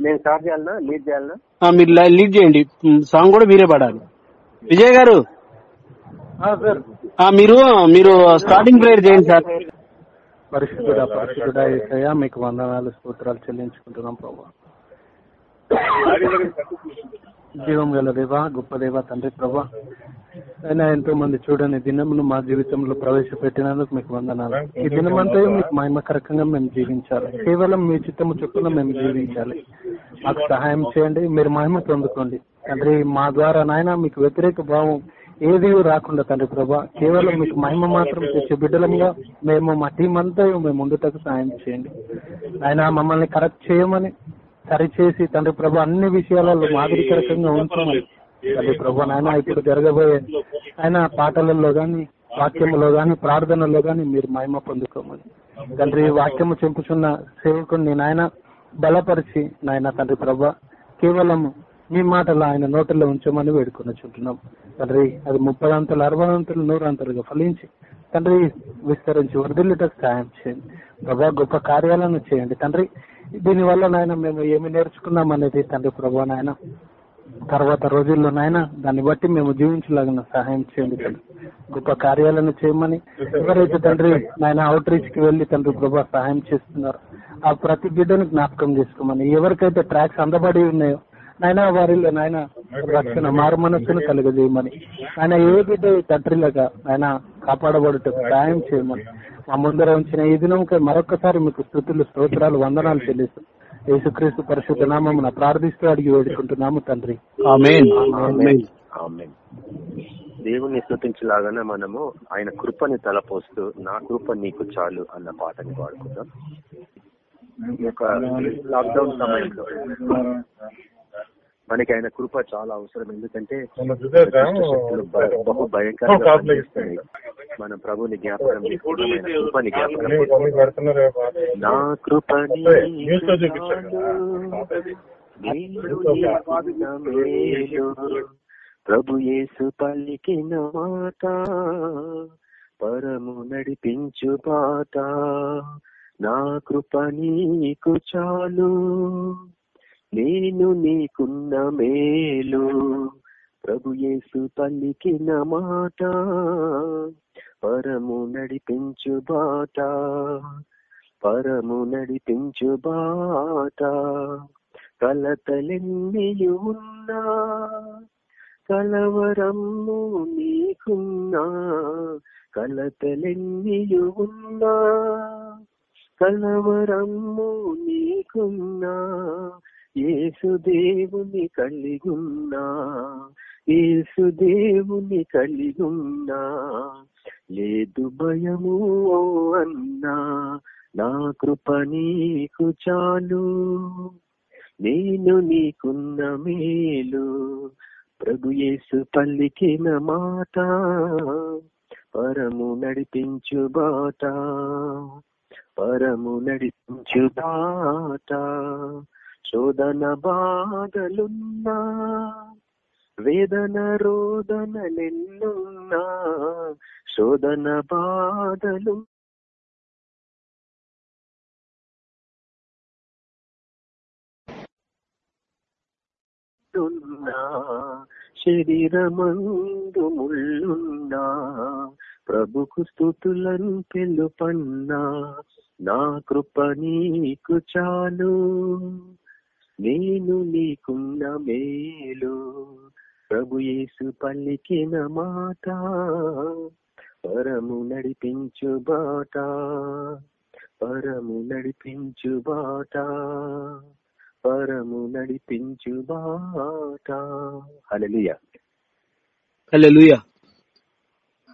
నేను start చేయాలనా? Lead చేయాలనా? మీరు lead చేయండి. సాంగ్ కూడా మీరే పాడాలి. విజయ్ గారు? సార్ ఆ, మీరు మీరు స్టార్టింగ్ ప్రేయర్ చేయండి సార్ పరిశుద్ధుడ పరిశుద్ధుడ ఏసయ్య మీకు వందనాలు స్తోత్రాలు చెల్లించుకుంటున్నాం ప్రభా. జీవం గల దేవ గొప్ప దేవ తండ్రి ప్రభా. అయినా ఎంతో మంది చూడని దినమును మా జీవితంలో ప్రవేశపెట్టినందుకు మీకు వందనాలు. ఈ దినమంతా మీకు మహిమకరకంగా మేము జీవించాలి. కేవలం మీ చిత్తము చొప్పున మేము జీవించాలి. మాకు సహాయం చేయండి మీరు మహిమ పొందుకోండి. తండ్రి మా ద్వారా నాయన మీకు వ్యతిరేక భావం ఏది రాకుండా తండ్రి ప్రభా కేవలం మీకు మహిమ మాత్రం తెచ్చే బిడ్డలంగా మేము మా టీం అంతా మేము ఉండుటకు సహాయం చేయండి. ఆయన మమ్మల్ని కరెక్ట్ చేయమని సరిచేసి తండ్రి ప్రభా అన్ని విషయాలలో మాదిరికరకంగా ఉంచమని. తండ్రి ప్రభా నాయన ఇప్పుడు జరగబోయే ఆయన పాటలలో గాని వాక్యములో గాని ప్రార్థనలో గాని మీరు మహిమ పొందుకోమని. తండ్రి వాక్యము చెంపుచున్న సేవకుని నాయన బలపరిచి నాయన తండ్రి ప్రభా కేవలం మీ మాటలు ఆయన నోటిలో ఉంచమని వేడుకొని చుంటున్నాం. తండ్రి అది ముప్పై అంతలు అరవై అంతలు నూరు అంతలుగా ఫలించి తండ్రి విస్తరించి వర్ధిల్లుటకు సహాయం చేయండి. ప్రభా గొప్ప కార్యాలను చేయండి. తండ్రి దీని వల్ల నాయన మేము ఏమి నేర్చుకున్నాం అనేది తండ్రి ప్రభా నాయన తర్వాత రోజుల్లో నాయన దాన్ని బట్టి మేము జీవించలాగిన సహాయం చేయండి తండ్రి. గొప్ప కార్యాలను చేయమని ఎవరైతే తండ్రి నాయన అవుట్ రీచ్కి వెళ్ళి తండ్రి ప్రభా సహాయం చేస్తున్నారు ఆ ప్రతి బిడ్డను జ్ఞాపకం చేసుకోమని ఎవరికైతే ట్రాక్స్ అందబడి ఉన్నాయో నాయన వారిలో నాయన రక్షణ మారు మనస్సును కలుగజేయమని ఆయన ఏ బిడ్డ తండ్రిలాగా ఆయన కాపాడబడుటకు సహాయం చేయమని మా ముందర ఉంచిన ఈ దినంకై మరొకసారి మీకు స్థుతులు స్తోత్రాలు వందనాలు చెల్లిస్తూ యేసుక్రీస్తు పరిశుద్ధ నామమున ప్రార్థిస్తూ అడిగి వేడుకుంటున్నాము తండ్రి ఆమేన్ ఆమేన్. ఆమేన్. దేవుణ్ణి స్థుతించలాగానే మనము ఆయన కృపని తలపోస్తూ నా కృప నీకు చాలు అన్న పాటని పాడుకుందాం యొక్క లాక్డౌన్ సమయంలో మనకి ఆయన కృప చాలా అవసరం ఎందుకంటే బహు భయంకరంగా. మన ప్రభుని జ్ఞాపకం కృపని. నా కృపని ప్రభు యేసు పలికిన మాట పరము నడిపించు పాట నా కృప నీకు చాలు. నేను నీకున్న మేలు. ప్రభు యేసు పలికిన మాట పరము నడిపించు బాట పరము నడిపించు బాట. కలతలెన్నియు ఉన్నా కలవరము నీకున్నా కలతలెన్నియు ఉన్నా కలవరము నీకున్నా యేసుదేవుని కలిగున్నా యేసుదేవుని కలిగున్నా. లేదు భయము ఓ అన్నా నా కృప నీకు చాలు. నేను నీకున్న మేలు ప్రభు యేసు పల్లికిన మాట పరము నడిపించు బాట పరము నడిపించు బాట. శోధన బాధలున్నా వేదన రోదనలెన్నున్నా శోధన బాధలు శరీరమందు ముళ్ళున్నా ప్రభుకు స్థుతులను పిలుపన్నా నా కృప నీకు చాలు నేను నీకున్న మేలు. ప్రభు యేసు పలికిన మాట పరము నడిపించు బాట పరము నడిపించు బాట పరము నడిపించు బాట. హల్లెలూయా. హల్లెలూయా.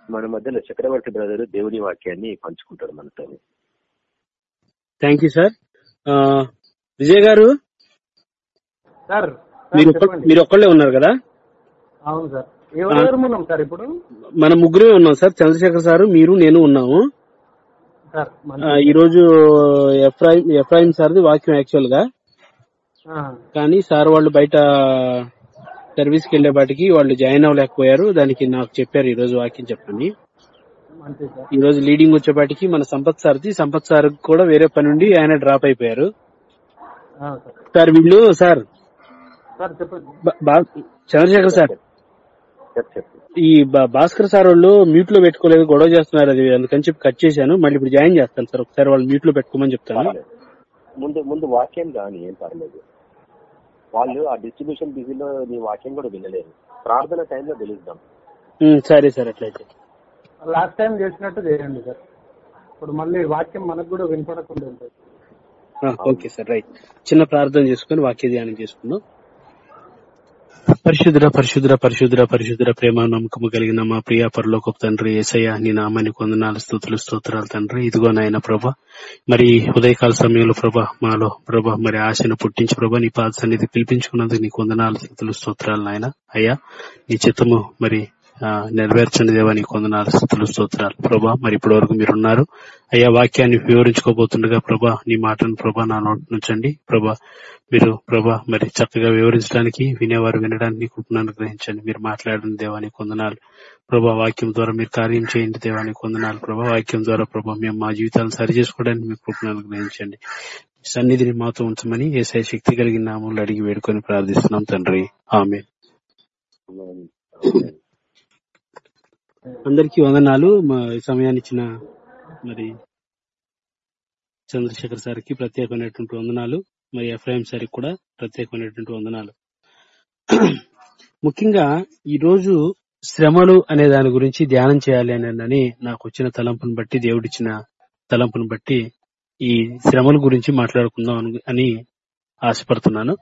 మన మధ్యలో చక్రవర్తి బ్రదర్ దేవుని వాక్యాన్ని పంచుకుంటారు మనతో థ్యాంక్ యూ సార్ విజయ్ గారు? సార్ మీరు ఒక్కళ్ళే ఉన్నారు కదా? అవును సార్. ఎవరెవరు ఉన్నాం సార్ ఇప్పుడు? మన ముగ్గురే ఉన్నాం సార్. చంద్రశేఖర్ సార్ మీరు నేను ఉన్నాము. సార్ ఆ, ఈ రోజు ఎఫ్రాయిం ఎఫ్రాయిం సార్ది వాక్యం యాక్చువల్గా. కానీ సార్ వాళ్ళు బయట సర్వీస్కి వెళ్ళేపాటికి వాళ్ళు జాయిన్ అవ్వలేకపోయారు. దానికి నాకు చెప్పారు ఈ రోజు వాక్యం చెప్పండి. ఈ రోజు లీడింగ్ వచ్చేపాటికి మన సంపత్ సార్ది. సంపత్ సార్ కూడా వేరే పని ఉండి ఆయన డ్రాప్ అయిపోయారు. సార్. వీళ్ళు సార్. చంద్రశేఖర్ సార్. ఈ భాస్కర్ సార్ వాళ్ళు మ్యూట్లో పెట్టుకోలేదు గొడవ చేస్తున్నారు అది అందుకని చెప్పి కట్ చేశాను. మళ్ళీ ఇప్పుడు జాయిన్ చేస్తాను సార్. ఒకసారి వాళ్ళు మ్యూట్లో పెట్టుకోమని చెప్తాను. ముందు ముందు వాక్యం కానీ ఏం పర్లేదు. వాళ్ళు ఆ డిస్ట్రిబ్యూషన్ బిజీలో నీ వాక్యం కూడా వినలేరు ప్రార్థన టైంలో పిలుద్దాం ఉమ్, సరే సార్ అట్లయితే. లాస్ట్ టైం చేసినట్టు చేయండి సార్. ఇప్పుడు మళ్ళీ వాక్యం మనకు కూడా వినపడకుండా ఉంటుంది. ఆ, ఓకే సార్ రైట్. చిన్న ప్రార్థన చేసుకుని వాక్య ధ్యానం చేసుకుందాం. పరిశుద్ర పరిశుద్ర పరిశుద్ర పరిశుద్ర ప్రేమ నమ్మకము కలిగిన మా ప్రియ పరలోకపు తండ్రి ఏసయ్య నీ నామాన్ని కొందనాలు స్థుతులు స్తోత్రాలు తండ్రి. ఇదిగో నాయన ప్రభ మరి ఉదయకాల సమయంలో ప్రభ మాలో ప్రభ మరి ఆశను పుట్టించి ప్రభ నీ పాద సన్నిధి పిలిపించుకున్నందుకు నీ కొందనాలు స్థుతులు స్తోత్రాలు నాయన. అయ్యా నీ చిత్తము మరి నెరవేర్చండి దేవా నీ కొందనాలు స్థుతులు స్తోత్రాలు. ప్రభా మరి ఇప్పటి వరకు మీరున్నారు. అయ్యా వాక్యాన్ని వివరించుకోబోతుండగా ప్రభా నీ మాటను ప్రభా నా నోటి నుంచండి ప్రభా మీరు ప్రభా మరి చక్కగా వివరించడానికి వినేవారు వినడానికి కుటుంబాన్ని కృపను మీరు మాట్లాడిన దేవాని కొందనాలు. ప్రభా వాక్యం ద్వారా మీరు కార్యం చేయండి దేవాని కొందనాలు. ప్రభా వాక్యం ద్వారా ప్రభా మేము మా జీవితాలను సరి చేసుకోవడానికి మీ కృపను గ్రహించండి సన్నిధిని మాతో ఉంచమని ఏసై శక్తి కలిగిన నామంలో అడిగి వేడుకొని ప్రార్థిస్తున్నాం తండ్రి. ఆమె అందరికీ వందనాలు. మా సమయాన్ని ఇచ్చిన మరి చంద్రశేఖర్ సార్కి ప్రత్యేకమైనటువంటి వందనాలు. మరి ఎఫ్ఐఎం సార్కి కూడా ప్రత్యేకమైనటువంటి వందనాలు. ముఖ్యంగా ఈ రోజు శ్రమలు అనే దాని గురించి ధ్యానం చేయాలి అని నాకు వచ్చిన తలంపును బట్టి దేవుడిచ్చిన తలంపును బట్టి ఈ శ్రమల గురించి మాట్లాడుకుందాం అను- అని ఆశపడుతున్నాను.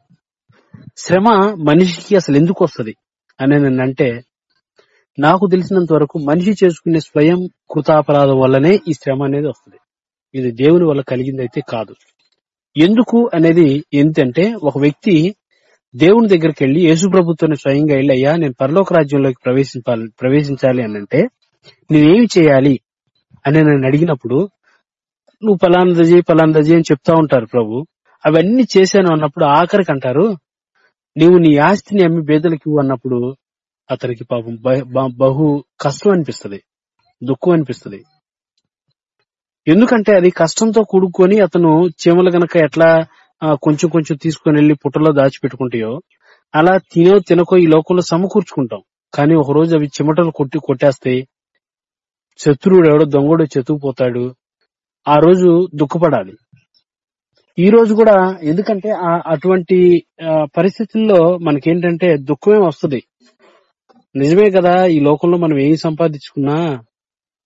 శ్రమ మనిషికి అసలు ఎందుకు వస్తుంది? అని అంటే నాకు తెలిసినంత వరకు మనిషి చేసుకునే స్వయం కృతాపరాధం వల్లనే ఈ శ్రమ అనేది వస్తుంది. ఇది దేవుని వల్ల కలిగింది అయితే కాదు. ఎందుకు అనేది ఏంటంటే ఒక వ్యక్తి దేవుని దగ్గరికి వెళ్ళి యేసు ప్రభుత్వాన్ని స్వయంగా వెళ్ళి అయ్యా నేను పరలోక రాజ్యంలోకి ప్రవేశించాలి ప్రవేశించాలి అని అంటే నేనేమి చేయాలి? అని నన్ను అడిగినప్పుడు నువ్వు పలానది చేయి పలానది చేయి అని చెప్తా ఉంటారు ప్రభు. అవన్నీ చేశాను అన్నప్పుడు ఆఖరికి అంటారు నీవు నీ ఆస్తిని అమ్మి బేదలకు ఇవ్వు అన్నప్పుడు అతనికి పాపం బహు కష్టం అనిపిస్తది దుఃఖం అనిపిస్తది. ఎందుకంటే అది కష్టంతో కూడుకొని అతను చీమలు గనక ఎట్లా కొంచెం కొంచెం తీసుకొని వెళ్ళి పుట్టలో దాచిపెట్టుకుంటాయో అలా తినో తినకో ఈ లోకంలో సమకూర్చుకుంటాం. కానీ ఒక రోజు అవి చిమటలు కొట్టి కొట్టేస్తాయి శత్రువుడు ఎవడో దొంగడు చెతుకుపోతాడు ఆ రోజు దుఃఖపడాలి. ఈ రోజు కూడా ఎందుకంటే ఆ- అటువంటి ఆ, పరిస్థితుల్లో మనకేంటంటే దుఃఖమే వస్తుంది. నిజమే కదా ఈ లోకంలో మనం ఏం సంపాదించుకున్నా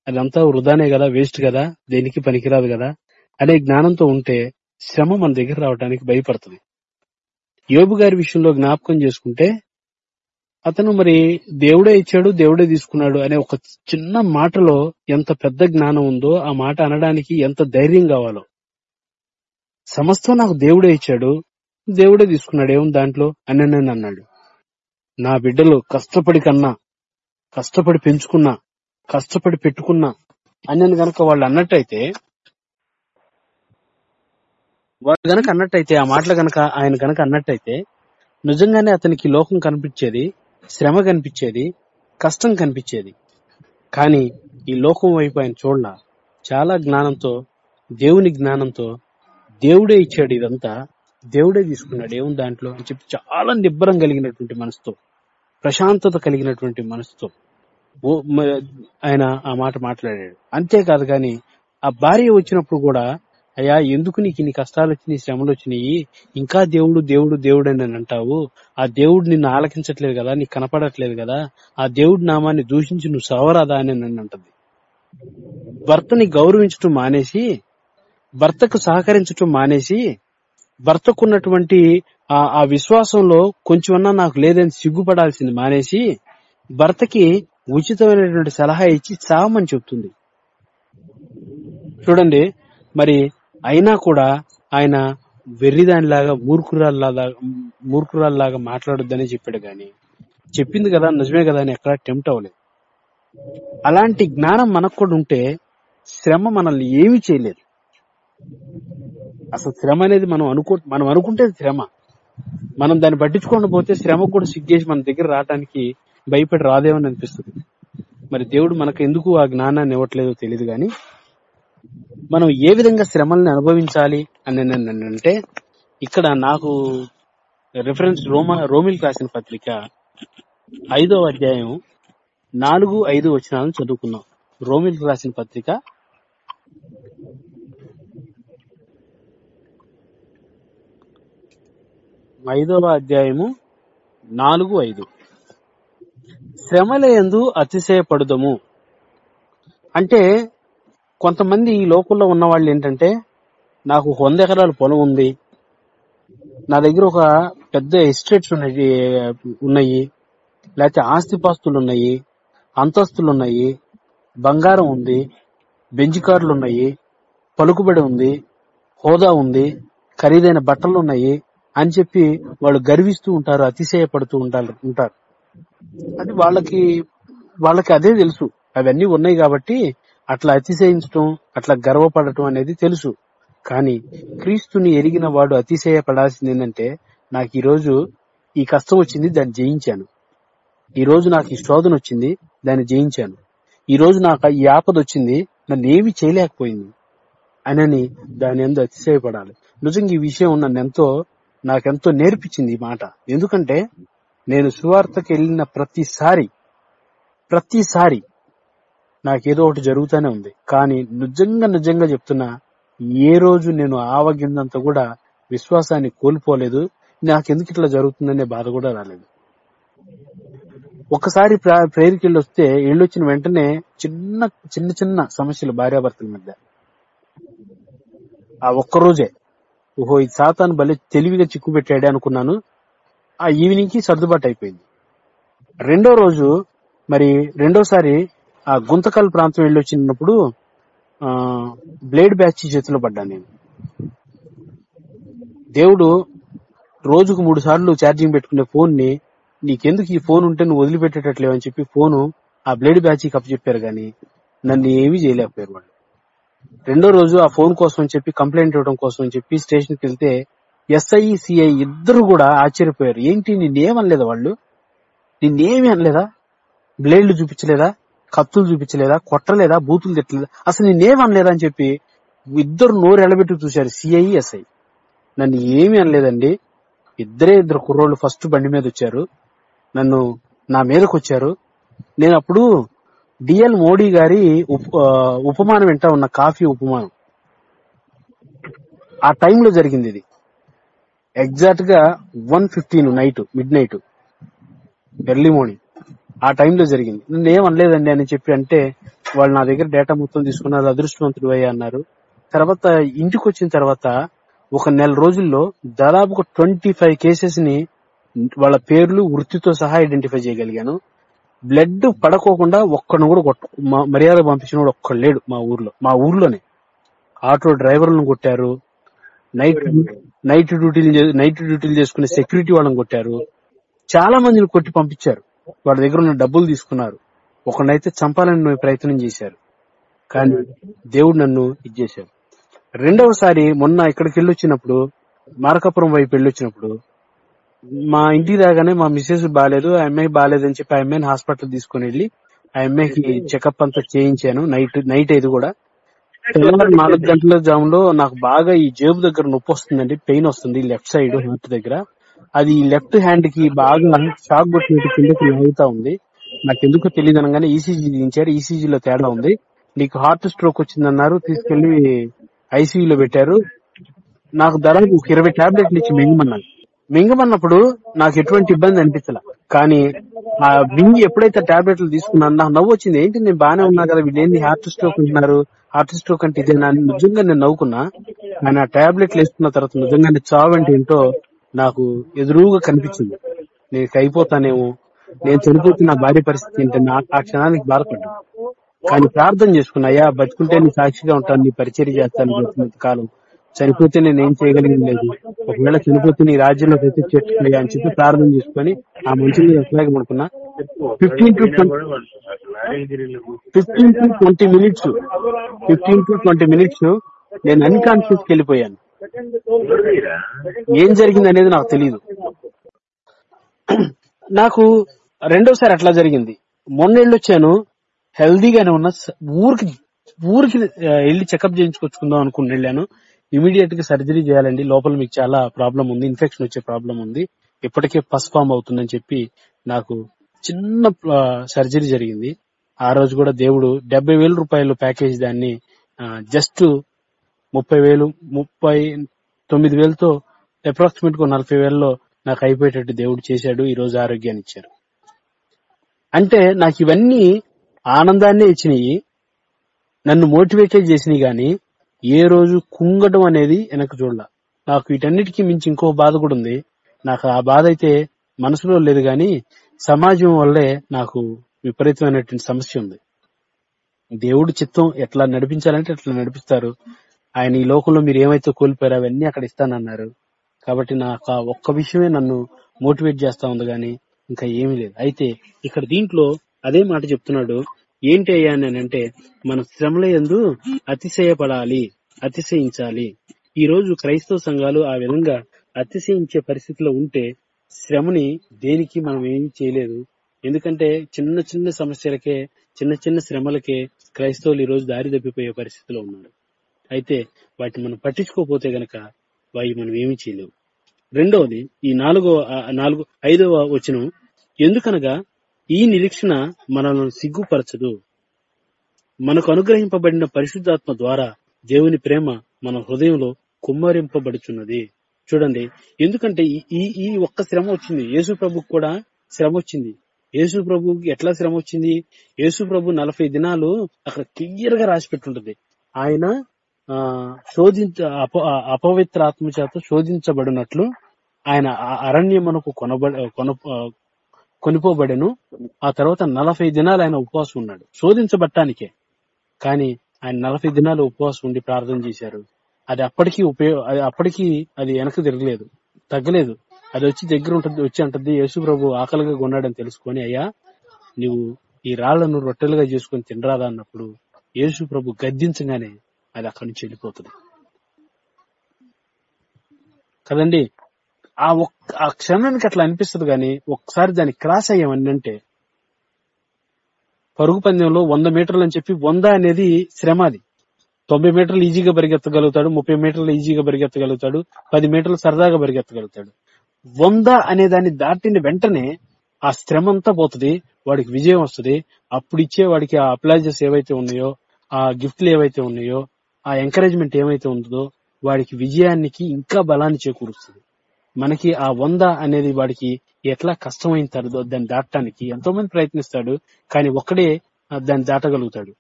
అదంతా వృధానే కదా వేస్ట్ కదా దేనికి పనికిరాదు కదా అనే జ్ఞానంతో ఉంటే శ్రమ మన దగ్గర రావడానికి భయపడుతుంది. యోబు గారి విషయంలో జ్ఞాపకం చేసుకుంటే అతను మరి దేవుడే ఇచ్చాడు దేవుడే తీసుకున్నాడు అనే ఒక చిన్న మాటలో ఎంత పెద్ద జ్ఞానం ఉందో ఆ మాట అనడానికి ఎంత ధైర్యం కావాలో. సమస్తం నాకు దేవుడే ఇచ్చాడు దేవుడే తీసుకున్నాడు ఏముంది దాంట్లో? అని నేను అన్నాడు. నా బిడ్డలు కష్టపడి కన్నా కష్టపడి పెంచుకున్నా కష్టపడి పెట్టుకున్నా అని గనక వాళ్ళు అన్నట్టయితే వాళ్ళు గనక అన్నట్టయితే ఆ మాటలు గనక ఆయన గనక అన్నట్టయితే నిజంగానే అతనికి లోకం కనిపించేది శ్రమ కనిపించేది కష్టం కనిపించేది. కానీ ఈ లోకం వైపు ఆయన చూడాల చాలా జ్ఞానంతో దేవుని జ్ఞానంతో దేవుడే ఇచ్చాడు ఇదంతా దేవుడే తీసుకున్నాడు. ఏముంది దాంట్లో అని చెప్పి చాలా నిబ్బరం కలిగినటువంటి మనసుతో ప్రశాంతత కలిగినటువంటి మనసుతో ఓ ఆయన ఆ మాట మాట్లాడాడు. అంతేకాదు కాని ఆ భార్య వచ్చినప్పుడు కూడా అయ్యా ఎందుకు నీకు ఇన్ని కష్టాలు వచ్చినాయి శ్రమలు వచ్చినాయి? ఇంకా దేవుడు దేవుడు దేవుడు అని అంటావు. ఆ దేవుడు నిన్ను ఆలకించట్లేదు కదా నీకు కనపడట్లేదు కదా. ఆ దేవుడి నామాన్ని దూషించి నువ్వు సవరాదా అని నన్ను అంటది. భర్తని గౌరవించటం మానేసి భర్తకు సహకరించటం మానేసి భర్తకున్నటువంటి ఆ ఆ విశ్వాసంలో కొంచెమన్నా నాకు లేదని సిగ్గుపడాల్సింది మానేసి భర్తకి ఉచితమైనటువంటి సలహా ఇచ్చి చావమని చెప్తుంది. చూడండి మరి అయినా కూడా ఆయన వెర్రిదానిలాగా మూర్ఖురాల్లాగా మూర్ఖురాల్లాగా మాట్లాడొద్దని చెప్పాడు గాని చెప్పింది కదా నిజమే కదా అని ఎక్కడా టెంప్ట్ అవ్వలేదు. అలాంటి జ్ఞానం మనకు కూడా ఉంటే శ్రమ మనల్ని ఏమీ చేయలేదు. అసలు శ్రమ అనేది మనం అనుకో మనం అనుకుంటే శ్రమ. మనం దాన్ని పట్టించుకోకుండా పోతే శ్రమ కూడా సిగ్గేసి మన దగ్గర రావడానికి భయపడి రాదేమని అనిపిస్తుంది. మరి దేవుడు మనకు ఎందుకు ఆ జ్ఞానాన్ని ఇవ్వట్లేదో తెలియదు గాని మనం ఏ విధంగా శ్రమల్ని అనుభవించాలి అని అంటే ఇక్కడ నాకు రిఫరెన్స్ రోమా రోమిల్ రాసిన పత్రిక ఐదో అధ్యాయం నాలుగు ఐదు వచనాలను చదువుకున్నాం రోమిల్ రాసిన పత్రిక ఐదవ అధ్యాయము నాలుగు ఐదు. శ్రమలయందు అతిశయపడుదము. అంటే కొంతమంది ఈ లోకల్లో ఉన్న వాళ్ళు ఏంటంటే నాకు వంద ఎకరాల పొలం ఉంది. నా దగ్గర ఒక పెద్ద ఎస్టేట్స్ ఉన్నాయి ఉన్నాయి. లేకపోతే ఆస్తిపాస్తులు ఉన్నాయి అంతస్తులు ఉన్నాయి బంగారం ఉంది బెంచ్ కార్లు ఉన్నాయి పలుకుబడి ఉంది హోదా ఉంది ఖరీదైన బట్టలు ఉన్నాయి అని చెప్పి వాళ్ళు గర్విస్తూ ఉంటారు అతిశయపడుతూ ఉంటారు ఉంటారు. అది వాళ్ళకి వాళ్ళకి అదే తెలుసు. అవన్నీ ఉన్నాయి కాబట్టి అట్లా అతిశయించటం అట్లా గర్వపడటం అనేది తెలుసు. కానీ క్రీస్తుని ఎరిగిన వాడు అతిశయపడాల్సింది ఏంటంటే నాకు ఈ రోజు ఈ కష్టం వచ్చింది దాన్ని జయించాను. ఈ రోజు నాకు ఈ శోధన వచ్చింది దాన్ని జయించాను. ఈ రోజు నాకు ఈ ఆపద వచ్చింది నన్ను ఏమి చేయలేకపోయింది. అని దాని ఎందు అతిశయపడాలి. నిజంగా ఈ విషయం నన్ను ఎంతో నాకెంతో నేర్పించింది ఈ మాట. ఎందుకంటే నేను సువార్తకి వెళ్ళిన ప్రతిసారి ప్రతిసారి నాకేదో ఒకటి జరుగుతూనే ఉంది. కానీ నిజంగా నిజంగా చెప్తున్నా ఏ రోజు నేను ఆవగిందంత కూడా విశ్వాసాన్ని కోల్పోలేదు. నాకెందుకు ఇట్లా జరుగుతుందనే బాధ కూడా రాలేదు. ఒకసారి ప్రేయర్కి వెళ్ళి వస్తే వచ్చిన వెంటనే చిన్న చిన్న చిన్న సమస్యలు భార్యాభర్తల మధ్య. ఆ ఒక్క రోజే ఓహో ఇది సాతాను భలే తెలివిగా చిక్కు పెట్టాడే అనుకున్నాను. ఆ ఈవినింగ్కి సర్దుబాటు అయిపోయింది. రెండో రోజు మరి రెండోసారి ఆ గుంతకల్ ప్రాంతం వెళ్ళి వచ్చినప్పుడు బ్లేడ్ బ్యాచ్ చేతిలో పడ్డా నేను. దేవుడు రోజుకు మూడు సార్లు ఛార్జింగ్ పెట్టుకునే ఫోన్ని నీకెందుకు ఈ ఫోన్ ఉంటే నువ్వు వదిలిపెట్టేటట్లేవు అని చెప్పి ఫోను ఆ బ్లేడ్ బ్యాచ్ కప్పచెప్పారు గాని నన్ను ఏమీ చేయలేకపోయారు వాళ్ళు. రెండో రోజు ఆ ఫోన్ కోసం చెప్పి కంప్లైంట్ ఇవ్వడం కోసం అని చెప్పి స్టేషన్కి వెళ్తే ఎస్ఐ సిఐ ఇద్దరు కూడా ఆశ్చర్యపోయారు. ఏంటి నిన్నేమనలేదా వాళ్ళు? నిన్నేమి అనలేదా? బ్లేడ్లు చూపించలేదా? కత్తులు చూపించలేదా? కొట్టలేదా? బూతులు తిట్టలేదా? అసలు నిన్నేమనలేదా అని చెప్పి ఇద్దరు నోరు ఎలబెట్టి చూశారు సిఐ ఎస్ఐ. నన్ను ఏమి అనలేదండి. ఇద్దరే ఇద్దరు కుర్రోళ్ళు ఫస్ట్ బండి మీద వచ్చారు. నన్ను నా మీదకి వచ్చారు. నేను అప్పుడు డిఎల్ మోడీ గారి ఉపమానం వెంట ఉన్న కాఫీ ఉపమానం. ఆ టైంలో జరిగింది ఇది. ఎగ్జాక్ట్గా one fifteen night midnight early morning. ఆ టైంలో జరిగింది. నేను ఏం అనలేదండి అని చెప్పి అంటే వాళ్ళు నా దగ్గర డేటా మొత్తం తీసుకున్నారు అదృష్టవంతుడు అయ్యా అన్నారు. తర్వాత ఇంటికి వచ్చిన తర్వాత ఒక నెల రోజుల్లో దాదాపు ట్వంటీ ఫైవ్ కేసెస్ని వాళ్ళ పేర్లు వృత్తితో సహా ఐడెంటిఫై చేయగలిగాను. బ్లడ్ పడకోకుండా ఒక్కడిని కూడా కొట్ట మర్యాద పంపించిన వాడు ఒక్కడు లేడు మా ఊర్లో. మా ఊర్లోనే. ఆటో డ్రైవర్లను కొట్టారు. నైట్ నైట్ డ్యూటీలు నైట్ డ్యూటీలు చేసుకునే సెక్యూరిటీ వాళ్ళని కొట్టారు. చాలా మందిని కొట్టి పంపించారు. వాళ్ళ దగ్గర ఉన్న డబ్బులు తీసుకున్నారు. ఒకనైతే చంపాలని ప్రయత్నం చేశారు. కానీ దేవుడు నన్ను ఇచ్చేశారు రెండవసారి మొన్న ఇక్కడికి వెళ్ళొచ్చినప్పుడు మార్కాపురం వైపు వెళ్ళొచ్చినప్పుడు మా ఇంటికి రాగానే మా మిస్సెస్ బాగాలేదు ఆ అమ్మాయి బాగాలేదని చెప్పి ఆ అమ్మాయిని హాస్పిటల్ తీసుకుని వెళ్ళి ఆ అమ్మాయికి చెకప్ అంతా చేయించాను నైట్ నైట్ ఇది కూడా. తెల్లవారు నాలుగు గంటల జాములో నాకు బాగా ఈ జేబు దగ్గర నొప్పి వస్తుందండి పెయిన్ వస్తుంది లెఫ్ట్ సైడ్ హార్ట్ దగ్గర. అది లెఫ్ట్ హ్యాండ్కి బాగా షాక్ కొట్టినట్టు కిందకి లాగుతా ఉంది. నాకు ఎందుకో తెలియదు అనగానే ఈసీజీ దించారు ECG లో తేడా ఉంది. నీకు హార్ట్ స్ట్రోక్ వచ్చిందన్నారు తీసుకెళ్ళి ఐసీయూలో పెట్టారు. నాకు ఒక ఇరవై టాబ్లెట్లు ఇచ్చి మింగమన్నారు. మింగమన్నప్పుడు నాకు ఎటువంటి ఇబ్బంది అనిపించలే. కానీ ఆ మింగి ఎప్పుడైతే టాబ్లెట్లు తీసుకున్నాను నాకు నవ్వు వచ్చింది. ఏంటి నేను బానే ఉన్నా కదా వీళ్ళు హార్ట్ స్ట్రోక్ ఉంటున్నారు హార్ట్ స్ట్రోక్ అంటే ఇదేనా నిజంగా నేను నవ్వుకున్నా. కానీ ఆ టాబ్లెట్లు వేసుకున్న తర్వాత నిజంగానే చావు అంటే ఏంటో నాకు ఎదురుగా కనిపించింది. నేను అయిపోతానేమో. నేను చనిపోతున్న భార్య పరిస్థితి ఏంటి ఆ క్షణానికి బాధపడ్డా కానీ ప్రార్థన చేసుకున్నా అయ్యా బతుకుంటే నీ సాక్షిగా ఉంటాను నీ పరిచయం చేస్తాను కాలం. చనిపోతే నేను ఏం చేయగలిగింది లేదు. ఒకవేళ చనిపోతే నీ రాజ్యంలో ప్రతిష్ఠిస్తున్నాయా అని చెప్పి ప్రార్థన చేసుకుని ఆ మంచి మీద అట్లాగే పడుకున్నా fifteen to fifteen to twenty minutes fifteen to twenty minutes నేను అన్కాన్షియస్కి వెళ్ళిపోయాను. ఏం జరిగింది అనేది నాకు తెలియదు నాకు రెండోసారి అట్లా జరిగింది. మొన్నేళ్ళు వచ్చాను హెల్దీగానే ఉన్న ఊరికి ఊరికి వెళ్ళి చెకప్ చేయించుకొచ్చుకుందాం అనుకుని వెళ్ళాను. ఇమీడియట్గా సర్జరీ చేయాలండి. లోపల మీకు చాలా ప్రాబ్లం ఉంది. ఇన్ఫెక్షన్ వచ్చే ప్రాబ్లం ఉంది. ఇప్పటికే పస్ ఫామ్ అవుతుందని చెప్పి నాకు చిన్న సర్జరీ జరిగింది. ఆ రోజు కూడా దేవుడు డెబ్బై వేల రూపాయలు ప్యాకేజ్ దాన్ని జస్ట్ ముప్పై వేలు ముప్పై తొమ్మిది వేలతో అప్రాక్సిమేట్గా నలభై వేలలో నాకు అయిపోయేటట్టు దేవుడు చేశాడు. ఈ రోజు ఆరోగ్యాన్ని ఇచ్చారు. అంటే నాకు ఇవన్నీ ఆనందాన్ని ఇచ్చినాయి. నన్ను మోటివేట్ చేసినాయి గాని ఏ రోజు కుంగడం అనేది వెనక చూడాల. నాకు వీటన్నిటికీ మించి ఇంకో బాధ కూడా ఉంది. నాకు ఆ బాధ అయితే మనసులో లేదు గాని సమాజం వల్లే నాకు విపరీతమైనటువంటి సమస్య ఉంది. దేవుడు చిత్తం ఎట్లా నడిపించాలంటే అట్లా నడిపిస్తారు. ఆయన ఈ లోకంలో మీరు ఏమైతే కోల్పోయారో అవన్నీ అక్కడ ఇస్తానన్నారు. కాబట్టి నాకు ఆ ఒక్క విషయమే నన్ను మోటివేట్ చేస్తా ఉంది గాని ఇంకా ఏమీ లేదు. అయితే ఇక్కడ దీంట్లో అదే మాట చెప్తున్నాడు. ఏంటి అయ్యా అని అంటే మన శ్రమల ఎందు అతిశయపడాలి అతిశయించాలి. ఈ రోజు క్రైస్తవ సంఘాలు ఆ విధంగా అతిశయించే పరిస్థితిలో ఉంటే శ్రమని దేనికి మనం ఏమీ చేయలేదు. ఎందుకంటే చిన్న చిన్న సమస్యలకే చిన్న చిన్న శ్రమలకే క్రైస్తవులు ఈ రోజు దారి తప్పిపోయే పరిస్థితిలో ఉన్నారు. అయితే వాటిని మనం పట్టించుకోకపోతే గనక వాయి మనం ఏమీ చేయలేవు. రెండవది ఈ నాలుగో నాలుగు ఐదవ వచనం ఎందుకనగా ఈ నిరీక్షణ మనల్ని సిగ్గుపరచదు. మనకు అనుగ్రహింపబడిన పరిశుద్ధాత్మ ద్వారా దేవుని ప్రేమ మన హృదయంలో కుమ్మరింపబడుచున్నది. చూడండి ఎందుకంటే ఈ- ఈ ఒక్క శ్రమ వచ్చింది. యేసు ప్రభుకు కూడా శ్రమ వచ్చింది. యేసు ప్రభుకి ఎట్లా శ్రమ వచ్చింది? యేసు ప్రభు నలభై దినాలు అక్కడ క్లియర్గా రాసి పెట్టుంటది ఆయన ఆ శోధించ అప అపవిత్ర ఆత్మ చేత శోధించబడినట్లు ఆయన ఆ అరణ్యమునకు కొనబడ కొన కొనిపోబడెను. ఆ తర్వాత నలభై దినాలు ఆయన ఉపవాసం ఉన్నాడు. శోధించబట్టానికే. కానీ ఆయన నలభై దినాలు ఉపవాసం ఉండి ప్రార్థన చేశారు. అది అప్పటికి ఉపయోగ అది అప్పటికి అది వెనక్కి తిరగలేదు. తగ్గలేదు. అది వచ్చి దగ్గర ఉంటుంది వచ్చి అంటది యేసు ప్రభు ఆకలిగా కొన్నాడని తెలుసుకొని అయ్యా నువ్వు ఈ రాళ్ళను రొట్టెలుగా చేసుకొని తినరాదా? అన్నప్పుడు యేసు ప్రభు గద్దించగానే అది అక్కడి నుంచి వెళ్ళిపోతుంది. కదండి? ఆ ఒక్క ఆ క్షణానికి అట్లా అనిపిస్తుంది కానీ ఒక్కసారి దాన్ని క్రాస్ అయ్యామని పరుగు పందెంలో వంద మీటర్లు అని చెప్పి వంద అనేది శ్రమ అది. తొంభై మీటర్లు ఈజీగా పరిగెత్తగలుగుతాడు ముప్పై మీటర్లు ఈజీగా పరిగెత్తగలుగుతాడు పది మీటర్లు సరదాగా పరిగెత్తగలుగుతాడు. వంద అనే దాన్ని దాటిన వెంటనే ఆ శ్రమ అంతా పోతుంది వాడికి విజయం వస్తుంది. అప్పుడు ఇచ్చే వాడికి ఆ అప్లైజెస్ ఏవైతే ఉన్నాయో ఆ గిఫ్ట్లు ఏవైతే ఉన్నాయో ఆ ఎంకరేజ్మెంట్ ఏమైతే ఉందో వాడికి విజయానికి ఇంకా బలాన్ని చేకూరుస్తుంది. మనకి ఆ వంద అనేది వాడికి ఎట్లా కష్టమైన తర్వాత దాన్ని దాటడానికి ఎంతో మంది ప్రయత్నిస్తాడు కానీ ఒక్కడే దాన్ని దాటగలుగుతాడు.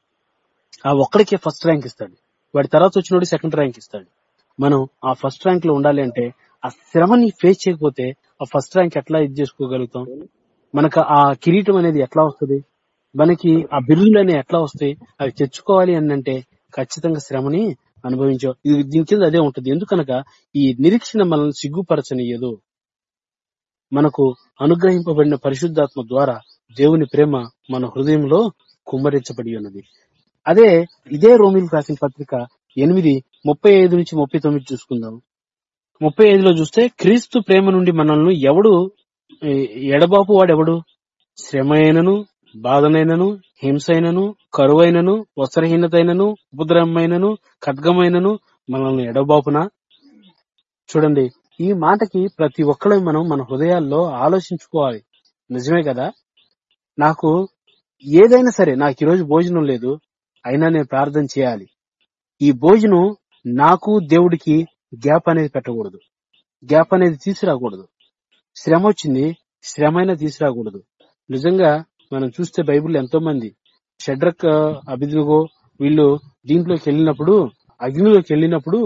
ఆ ఒక్కడికే ఫస్ట్ ర్యాంక్ ఇస్తాడు. వాడి తర్వాత వచ్చినోడు సెకండ్ ర్యాంక్ ఇస్తాడు. మనం ఆ ఫస్ట్ ర్యాంక్లో ఉండాలి అంటే ఆ శ్రమని ఫేస్ చేయకపోతే ఆ ఫస్ట్ ర్యాంక్ ఎట్లా ఇది చేసుకోగలుగుతాం? మనకు ఆ కిరీటం అనేది ఎట్లా వస్తుంది? మనకి ఆ బిరుదులు అనేవి ఎట్లా వస్తాయి? అవి తెచ్చుకోవాలి అని అంటే ఖచ్చితంగా శ్రమని అనుభవించావు ఇది దీని కింద అదే ఉంటుంది. ఎందుకనగా ఈ నిరీక్షణ మనల్ని సిగ్గుపరచనియదు. మనకు అనుగ్రహింపబడిన పరిశుద్ధాత్మ ద్వారా దేవుని ప్రేమ మన హృదయంలో కుమ్మరించబడి ఉన్నది. అదే ఇదే రోమిల్ రాసిన పత్రిక ఎనిమిది ముప్పై ఐదు నుంచి ముప్పై తొమ్మిది చూసుకుందాం. ముప్పై ఐదులో చూస్తే క్రీస్తు ప్రేమ నుండి మనల్ని ఎవడు ఎడబాపు వాడెవడు? శ్రమ అయినను బాధనైనను హింసైనను కరువైనను వస్త్రహీనతైనను ఉపద్రవమైనను ఖడ్గమైనను మనల్ని ఎడబాపునా? చూడండి ఈ మాటకి ప్రతి ఒక్కళ్ళ మనం మన హృదయాల్లో ఆలోచించుకోవాలి. నిజమే కదా? నాకు ఏదైనా సరే నాకు ఈరోజు భోజనం లేదు అయినా నేను ప్రార్థన చేయాలి. ఈ భోజనం నాకు దేవుడికి గ్యాప్ అనేది పెట్టకూడదు. గ్యాప్ అనేది తీసుకురాకూడదు. శ్రమ వచ్చింది శ్రమ అయినా తీసుకురాకూడదు. నిజంగా మనం చూస్తే బైబిల్ ఎంతో మంది షడ్రక్ అభిదుగో వీళ్ళు దీంట్లోకి వెళ్ళినప్పుడు అగ్నిలోకి వెళ్ళినప్పుడు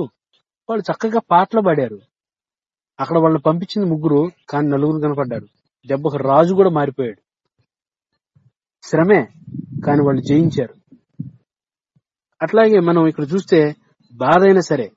వాళ్ళు చక్కగా పాటలు పాడారు. అక్కడ వాళ్ళని పంపించిన ముగ్గురు కానీ నలుగురు కనపడ్డారు. దెబ్బకు రాజు కూడా మారిపోయాడు. శ్రమే కానీ వాళ్ళు జయించారు. అట్లాగే మనం ఇక్కడ చూస్తే బాధ అయినా సరే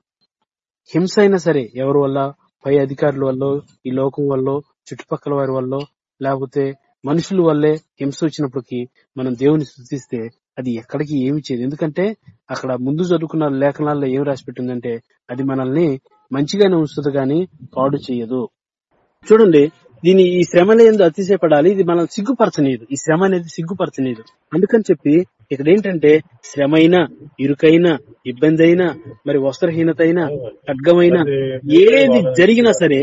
హింస అయినా సరే ఎవరి వల్ల? పై అధికారుల వల్ల? ఈ లోకం వల్ల? చుట్టుపక్కల వారి వల్ల? లేకపోతే మనుషుల వల్లే హింస వచ్చినప్పటికీ మనం దేవుని స్థుతిస్తే అది ఎక్కడికి ఏమి చేయదు. ఎందుకంటే అక్కడ ముందు చదువుకున్న లేఖనాల్లో ఏం రాసి పెట్టిందంటే అది మనల్ని మంచిగానే ఉంచుతుంది కానీ పాడు చేయదు. చూడండి దీని ఈ శ్రమల ఎందు అతిశయపడాలి. ఇది మనం సిగ్గుపరచనీయదు. ఈ శ్రమ అనేది సిగ్గుపరచనీయదు. అందుకని చెప్పి ఇక్కడ ఏంటంటే శ్రమ అయినా ఇరుకైనా ఇబ్బంది అయినా మరి వస్త్రహీనత అయినా ఖడ్గమైనా ఏది జరిగినా సరే